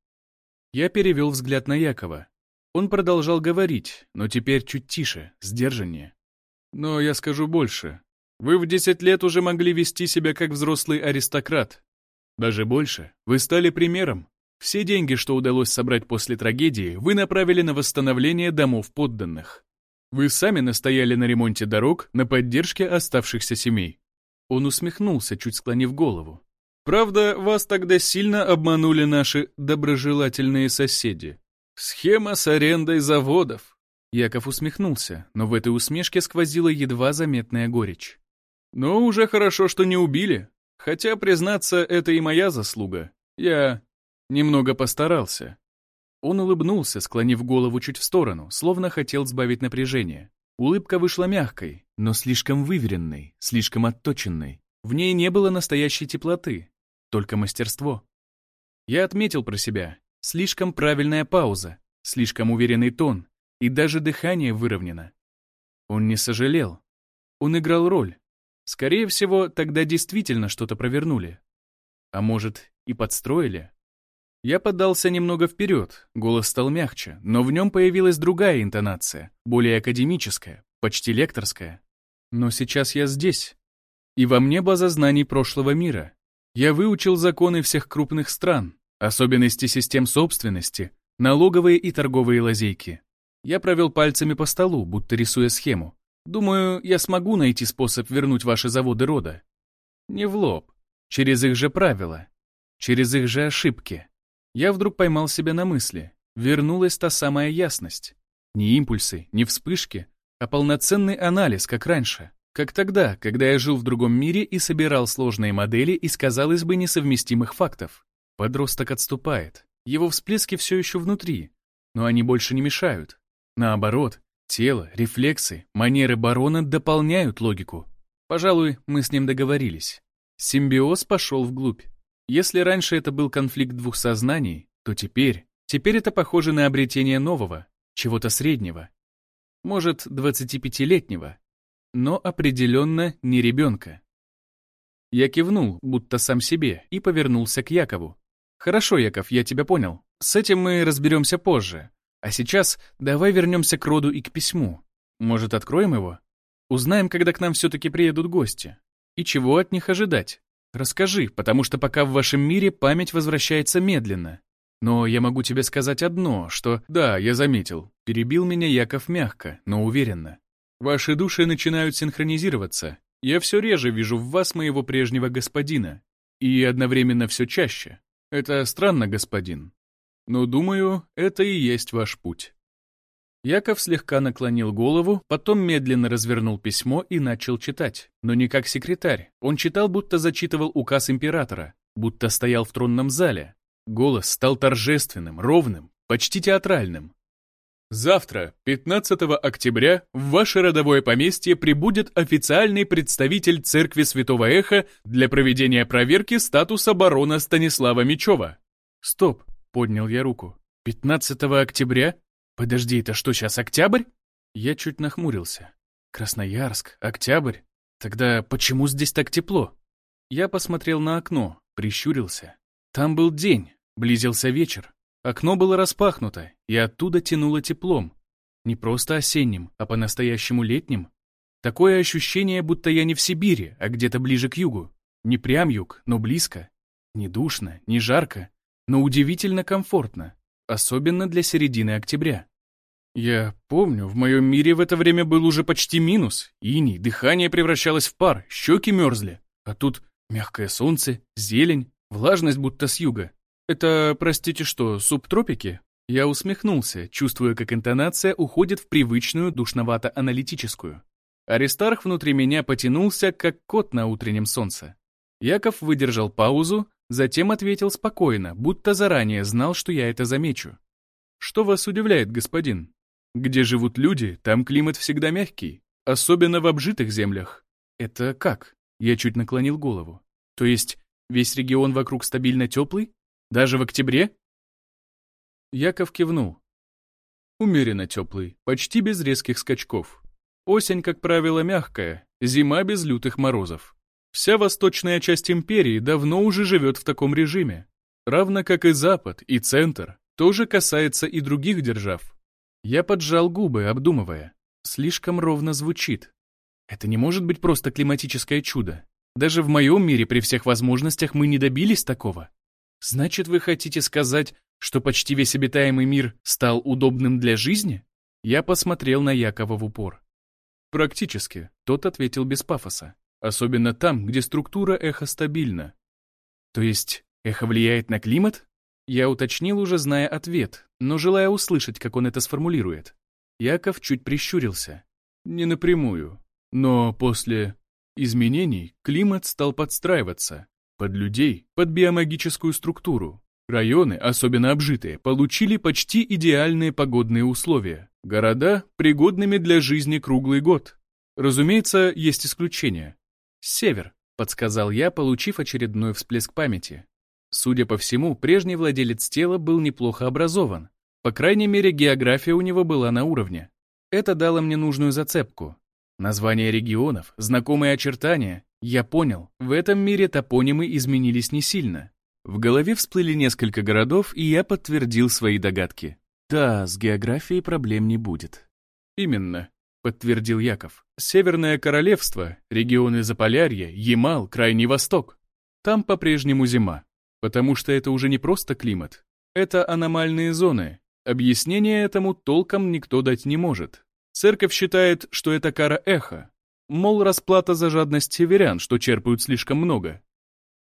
Я перевел взгляд на Якова, он продолжал говорить, но теперь чуть тише, сдержаннее. «Но я скажу больше. Вы в 10 лет уже могли вести себя как взрослый аристократ. Даже больше. Вы стали примером. Все деньги, что удалось собрать после трагедии, вы направили на восстановление домов подданных. Вы сами настояли на ремонте дорог, на поддержке оставшихся семей. Он усмехнулся, чуть склонив голову. Правда, вас тогда сильно обманули наши доброжелательные соседи. Схема с арендой заводов. Яков усмехнулся, но в этой усмешке сквозила едва заметная горечь. «Ну, уже хорошо, что не убили. Хотя, признаться, это и моя заслуга. Я немного постарался». Он улыбнулся, склонив голову чуть в сторону, словно хотел сбавить напряжение. Улыбка вышла мягкой, но слишком выверенной, слишком отточенной. В ней не было настоящей теплоты, только мастерство. Я отметил про себя. Слишком правильная пауза, слишком уверенный тон, и даже дыхание выровнено. Он не сожалел. Он играл роль. Скорее всего, тогда действительно что-то провернули. А может, и подстроили? Я поддался немного вперед, голос стал мягче, но в нем появилась другая интонация, более академическая, почти лекторская. Но сейчас я здесь. И во мне база знаний прошлого мира, я выучил законы всех крупных стран, особенности систем собственности, налоговые и торговые лазейки. Я провел пальцами по столу, будто рисуя схему. Думаю, я смогу найти способ вернуть ваши заводы рода. Не в лоб, через их же правила, через их же ошибки. Я вдруг поймал себя на мысли. Вернулась та самая ясность. Не импульсы, не вспышки, а полноценный анализ, как раньше. Как тогда, когда я жил в другом мире и собирал сложные модели из, казалось бы, несовместимых фактов. Подросток отступает. Его всплески все еще внутри, но они больше не мешают. Наоборот, тело, рефлексы, манеры барона дополняют логику. Пожалуй, мы с ним договорились. Симбиоз пошел вглубь. Если раньше это был конфликт двух сознаний, то теперь, теперь это похоже на обретение нового, чего-то среднего. Может, 25-летнего, но определенно не ребенка. Я кивнул, будто сам себе, и повернулся к Якову. «Хорошо, Яков, я тебя понял. С этим мы разберемся позже. А сейчас давай вернемся к роду и к письму. Может, откроем его? Узнаем, когда к нам все-таки приедут гости. И чего от них ожидать? Расскажи, потому что пока в вашем мире память возвращается медленно. Но я могу тебе сказать одно, что... Да, я заметил. Перебил меня Яков мягко, но уверенно. Ваши души начинают синхронизироваться. Я все реже вижу в вас моего прежнего господина. И одновременно все чаще. Это странно, господин. Но, думаю, это и есть ваш путь. Яков слегка наклонил голову, потом медленно развернул письмо и начал читать. Но не как секретарь. Он читал, будто зачитывал указ императора, будто стоял в тронном зале. Голос стал торжественным, ровным, почти театральным. Завтра, 15 октября, в ваше родовое поместье прибудет официальный представитель Церкви Святого Эха для проведения проверки статуса барона Станислава Мечева. Стоп, поднял я руку. 15 октября? Подожди, это что, сейчас октябрь? Я чуть нахмурился. Красноярск, октябрь. Тогда почему здесь так тепло? Я посмотрел на окно, прищурился. Там был день, близился вечер. Окно было распахнуто, и оттуда тянуло теплом. Не просто осенним, а по-настоящему летним. Такое ощущение, будто я не в Сибири, а где-то ближе к югу. Не прям юг, но близко. Не душно, не жарко, но удивительно комфортно. Особенно для середины октября. Я помню, в моем мире в это время был уже почти минус. Иней, дыхание превращалось в пар, щеки мерзли. А тут мягкое солнце, зелень, влажность будто с юга. «Это, простите, что, субтропики?» Я усмехнулся, чувствуя, как интонация уходит в привычную душновато-аналитическую. Аристарх внутри меня потянулся, как кот на утреннем солнце. Яков выдержал паузу, затем ответил спокойно, будто заранее знал, что я это замечу. «Что вас удивляет, господин? Где живут люди, там климат всегда мягкий, особенно в обжитых землях». «Это как?» Я чуть наклонил голову. «То есть весь регион вокруг стабильно теплый?» Даже в октябре? Яков кивнул. Умеренно теплый, почти без резких скачков. Осень, как правило, мягкая, зима без лютых морозов. Вся восточная часть империи давно уже живет в таком режиме. Равно как и Запад, и Центр, тоже касается и других держав. Я поджал губы, обдумывая. Слишком ровно звучит. Это не может быть просто климатическое чудо. Даже в моем мире при всех возможностях мы не добились такого. Значит, вы хотите сказать, что почти весь обитаемый мир стал удобным для жизни? Я посмотрел на Якова в упор. Практически, тот ответил без пафоса. особенно там, где структура эха стабильна. То есть эхо влияет на климат? Я уточнил, уже зная ответ, но желая услышать, как он это сформулирует. Яков чуть прищурился. Не напрямую, но после изменений климат стал подстраиваться под людей, под биомагическую структуру. Районы, особенно обжитые, получили почти идеальные погодные условия. Города пригодными для жизни круглый год. Разумеется, есть исключения. Север, подсказал я, получив очередной всплеск памяти. Судя по всему, прежний владелец тела был неплохо образован. По крайней мере, география у него была на уровне. Это дало мне нужную зацепку. Названия регионов, знакомые очертания. Я понял, в этом мире топонимы изменились не сильно. В голове всплыли несколько городов, и я подтвердил свои догадки. Да, с географией проблем не будет. Именно, подтвердил Яков. Северное королевство, регионы Заполярья, Ямал, Крайний Восток. Там по-прежнему зима, потому что это уже не просто климат. Это аномальные зоны. Объяснение этому толком никто дать не может. Церковь считает, что это кара эха. Мол, расплата за жадность северян, что черпают слишком много.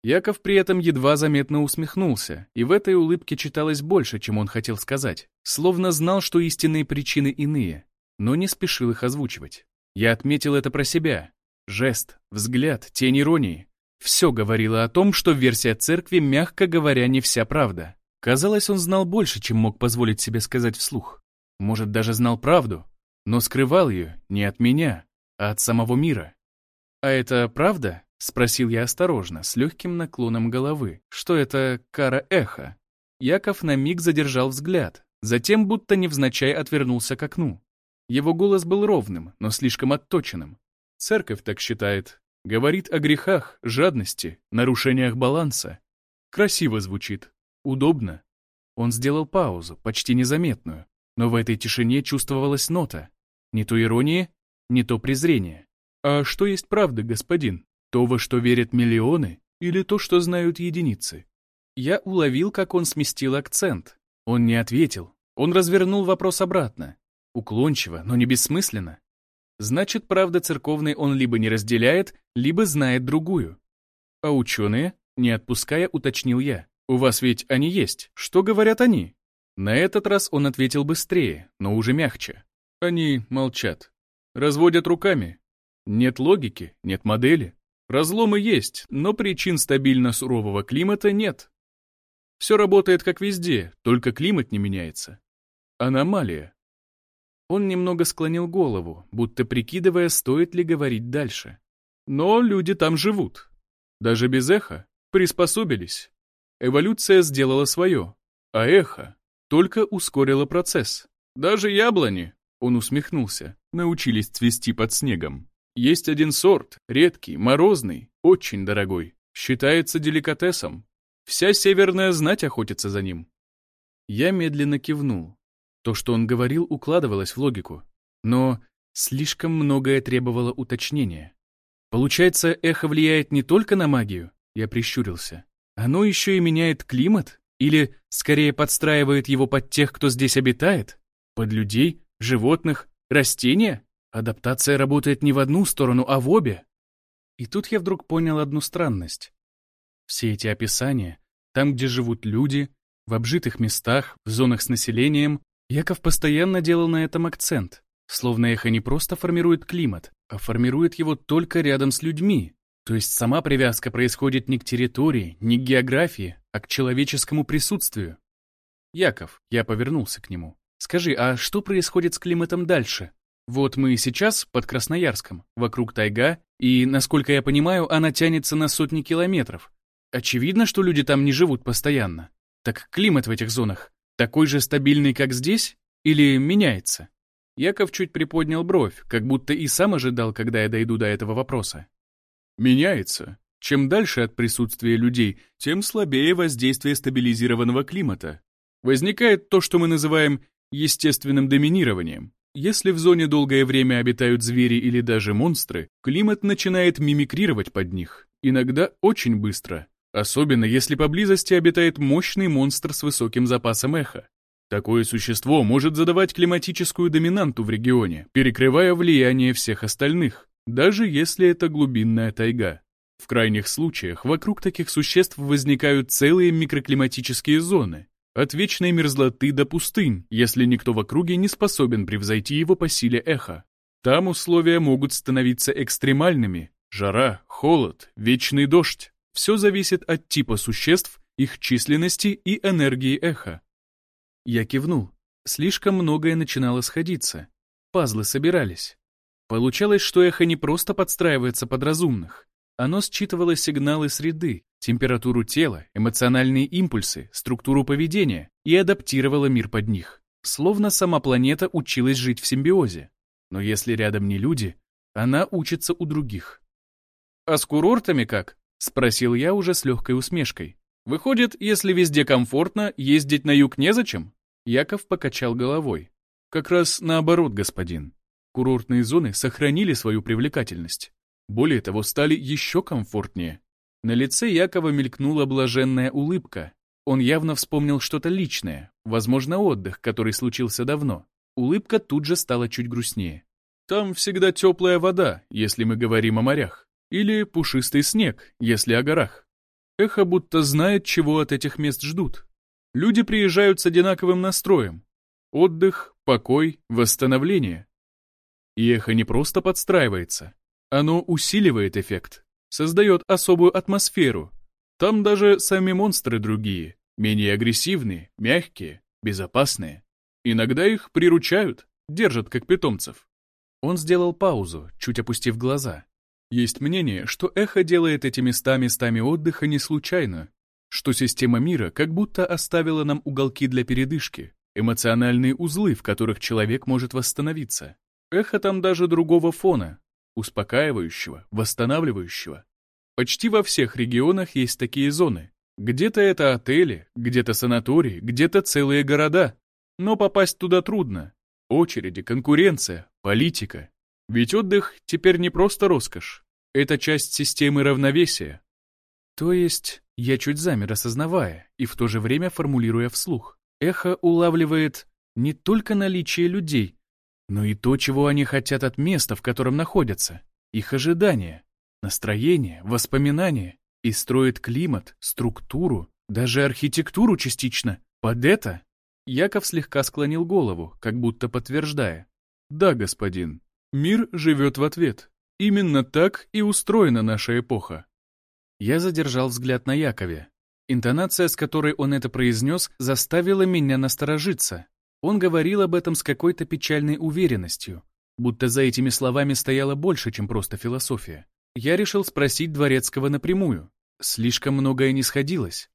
Яков при этом едва заметно усмехнулся, и в этой улыбке читалось больше, чем он хотел сказать, словно знал, что истинные причины иные, но не спешил их озвучивать. Я отметил это про себя. Жест, взгляд, тень иронии. Все говорило о том, что версия церкви, мягко говоря, не вся правда. Казалось, он знал больше, чем мог позволить себе сказать вслух. Может, даже знал правду, но скрывал ее не от меня, а от самого мира. «А это правда?» — спросил я осторожно, с легким наклоном головы. «Что это кара эхо?» Яков на миг задержал взгляд, затем будто невзначай отвернулся к окну. Его голос был ровным, но слишком отточенным. Церковь так считает. Говорит о грехах, жадности, нарушениях баланса. Красиво звучит. Удобно. Он сделал паузу, почти незаметную, но в этой тишине чувствовалась нота. Не то иронии, не то презрение. А что есть правда, господин? То, во что верят миллионы, или то, что знают единицы? Я уловил, как он сместил акцент. Он не ответил. Он развернул вопрос обратно. Уклончиво, но не бессмысленно. Значит, правда церковной он либо не разделяет, либо знает другую. А ученые, не отпуская, уточнил я. У вас ведь они есть. Что говорят они? На этот раз он ответил быстрее, но уже мягче. Они молчат. Разводят руками. Нет логики, нет модели. Разломы есть, но причин стабильно сурового климата нет. Все работает как везде, только климат не меняется. Аномалия. Он немного склонил голову, будто прикидывая, стоит ли говорить дальше. Но люди там живут. Даже без эха приспособились. Эволюция сделала свое, а эхо только ускорило процесс. Даже яблони, он усмехнулся, научились цвести под снегом. Есть один сорт, редкий, морозный, очень дорогой. Считается деликатесом. Вся северная знать охотится за ним. Я медленно кивнул. То, что он говорил, укладывалось в логику. Но слишком многое требовало уточнения. Получается, эхо влияет не только на магию? Я прищурился. Оно еще и меняет климат? Или, скорее, подстраивает его под тех, кто здесь обитает? Под людей? животных, растения? Адаптация работает не в одну сторону, а в обе. И тут я вдруг понял одну странность. Все эти описания, там, где живут люди, в обжитых местах, в зонах с населением, Яков постоянно делал на этом акцент, словно эхо не просто формирует климат, а формирует его только рядом с людьми. То есть сама привязка происходит не к территории, не к географии, а к человеческому присутствию. Яков, я повернулся к нему. Скажи, а что происходит с климатом дальше? Вот мы сейчас под Красноярском, вокруг тайга, и, насколько я понимаю, она тянется на сотни километров. Очевидно, что люди там не живут постоянно. Так климат в этих зонах такой же стабильный, как здесь? Или меняется? Яков чуть приподнял бровь, как будто и сам ожидал, когда я дойду до этого вопроса. Меняется. Чем дальше от присутствия людей, тем слабее воздействие стабилизированного климата. Возникает то, что мы называем естественным доминированием. Если в зоне долгое время обитают звери или даже монстры, климат начинает мимикрировать под них, иногда очень быстро, особенно если поблизости обитает мощный монстр с высоким запасом эха. Такое существо может задавать климатическую доминанту в регионе, перекрывая влияние всех остальных. даже если это глубинная тайга. В крайних случаях вокруг таких существ возникают целые микроклиматические зоны, от вечной мерзлоты до пустынь, если никто в округе не способен превзойти его по силе эха. Там условия могут становиться экстремальными. Жара, холод, вечный дождь. Все зависит от типа существ, их численности и энергии эха. Я кивнул. Слишком многое начинало сходиться. Пазлы собирались. Получалось, что эхо не просто подстраивается под разумных. Оно считывало сигналы среды, температуру тела, эмоциональные импульсы, структуру поведения и адаптировало мир под них. Словно сама планета училась жить в симбиозе. Но если рядом не люди, она учится у других. «А с курортами как?» — спросил я уже с легкой усмешкой. «Выходит, если везде комфортно, ездить на юг незачем?» Яков покачал головой. «Как раз наоборот, господин. Курортные зоны сохранили свою привлекательность. Более того, стали еще комфортнее. На лице Якова мелькнула блаженная улыбка. Он явно вспомнил что-то личное, возможно, отдых, который случился давно. Улыбка тут же стала чуть грустнее. Там всегда теплая вода, если мы говорим о морях. Или пушистый снег, если о горах. Эхо будто знает, чего от этих мест ждут. Люди приезжают с одинаковым настроем. Отдых, покой, восстановление. И эхо не просто подстраивается. Оно усиливает эффект, создает особую атмосферу. Там даже сами монстры другие, менее агрессивные, мягкие, безопасные. Иногда их приручают, держат как питомцев. Он сделал паузу, чуть опустив глаза. Есть мнение, что эхо делает эти места местами отдыха не случайно, что система мира как будто оставила нам уголки для передышки, эмоциональные узлы, в которых человек может восстановиться. Эхо там даже другого фона, успокаивающего, восстанавливающего. Почти во всех регионах есть такие зоны. Где-то это отели, где-то санатории, где-то целые города. Но попасть туда трудно. Очереди, конкуренция, политика. Ведь отдых теперь не просто роскошь. Это часть системы равновесия. То есть, я чуть замер, осознавая, и в то же время формулируя вслух. Эхо улавливает не только наличие людей, но и то, чего они хотят от места, в котором находятся, их ожидания, настроение, воспоминания, и строит климат, структуру, даже архитектуру частично. Под это Яков слегка склонил голову, как будто подтверждая. «Да, господин, мир живет в ответ. Именно так и устроена наша эпоха». Я задержал взгляд на Якове. Интонация, с которой он это произнес, заставила меня насторожиться. Он говорил об этом с какой-то печальной уверенностью, будто за этими словами стояло больше, чем просто философия. Я решил спросить Дворецкого напрямую. Слишком многое не сходилось.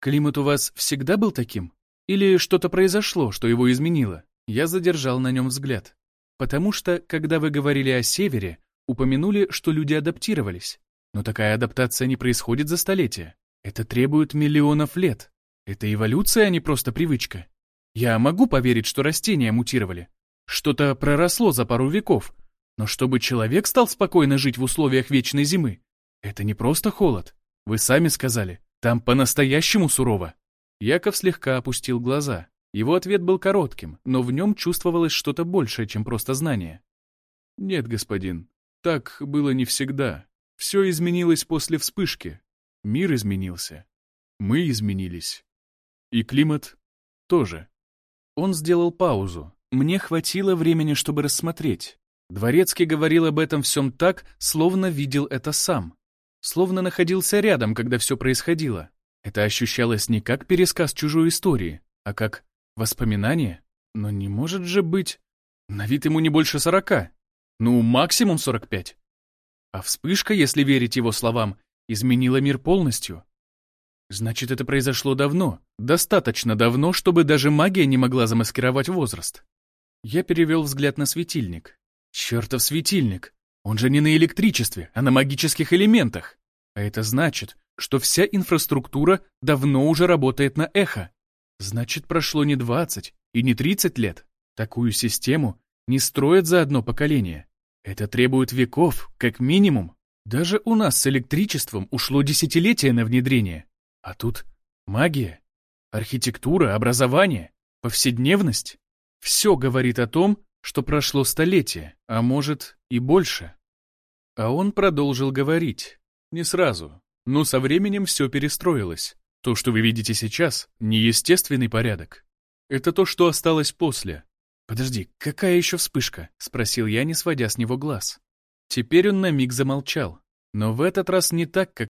Климат у вас всегда был таким? Или что-то произошло, что его изменило? Я задержал на нем взгляд. Потому что, когда вы говорили о севере, упомянули, что люди адаптировались. Но такая адаптация не происходит за столетия. Это требует миллионов лет. Это эволюция, а не просто привычка. Я могу поверить, что растения мутировали. Что-то проросло за пару веков. Но чтобы человек стал спокойно жить в условиях вечной зимы, это не просто холод. Вы сами сказали, там по-настоящему сурово. Яков слегка опустил глаза. Его ответ был коротким, но в нем чувствовалось что-то большее, чем просто знание. «Нет, господин, так было не всегда. Все изменилось после вспышки. Мир изменился. Мы изменились. И климат тоже. Он сделал паузу. Мне хватило времени, чтобы рассмотреть. Дворецкий говорил об этом всем так, словно видел это сам. Словно находился рядом, когда все происходило. Это ощущалось не как пересказ чужой истории, а как воспоминание. Но не может же быть... На вид ему не больше сорока. Ну, максимум сорок пять. А вспышка, если верить его словам, изменила мир полностью. Значит, это произошло давно, достаточно давно, чтобы даже магия не могла замаскировать возраст. Я перевел взгляд на светильник. Чертов светильник! Он же не на электричестве, а на магических элементах. А это значит, что вся инфраструктура давно уже работает на эхо. Значит, прошло не 20 и не 30 лет. Такую систему не строят за одно поколение. Это требует веков, как минимум. Даже у нас с электричеством ушло десятилетия на внедрение. А тут магия, архитектура, образование, повседневность. Все говорит о том, что прошло столетие, а может и больше. А он продолжил говорить. Не сразу, но со временем все перестроилось. То, что вы видите сейчас, неестественный порядок. Это то, что осталось после. «Подожди, какая еще вспышка?» — спросил я, не сводя с него глаз. Теперь он на миг замолчал. Но в этот раз не так, как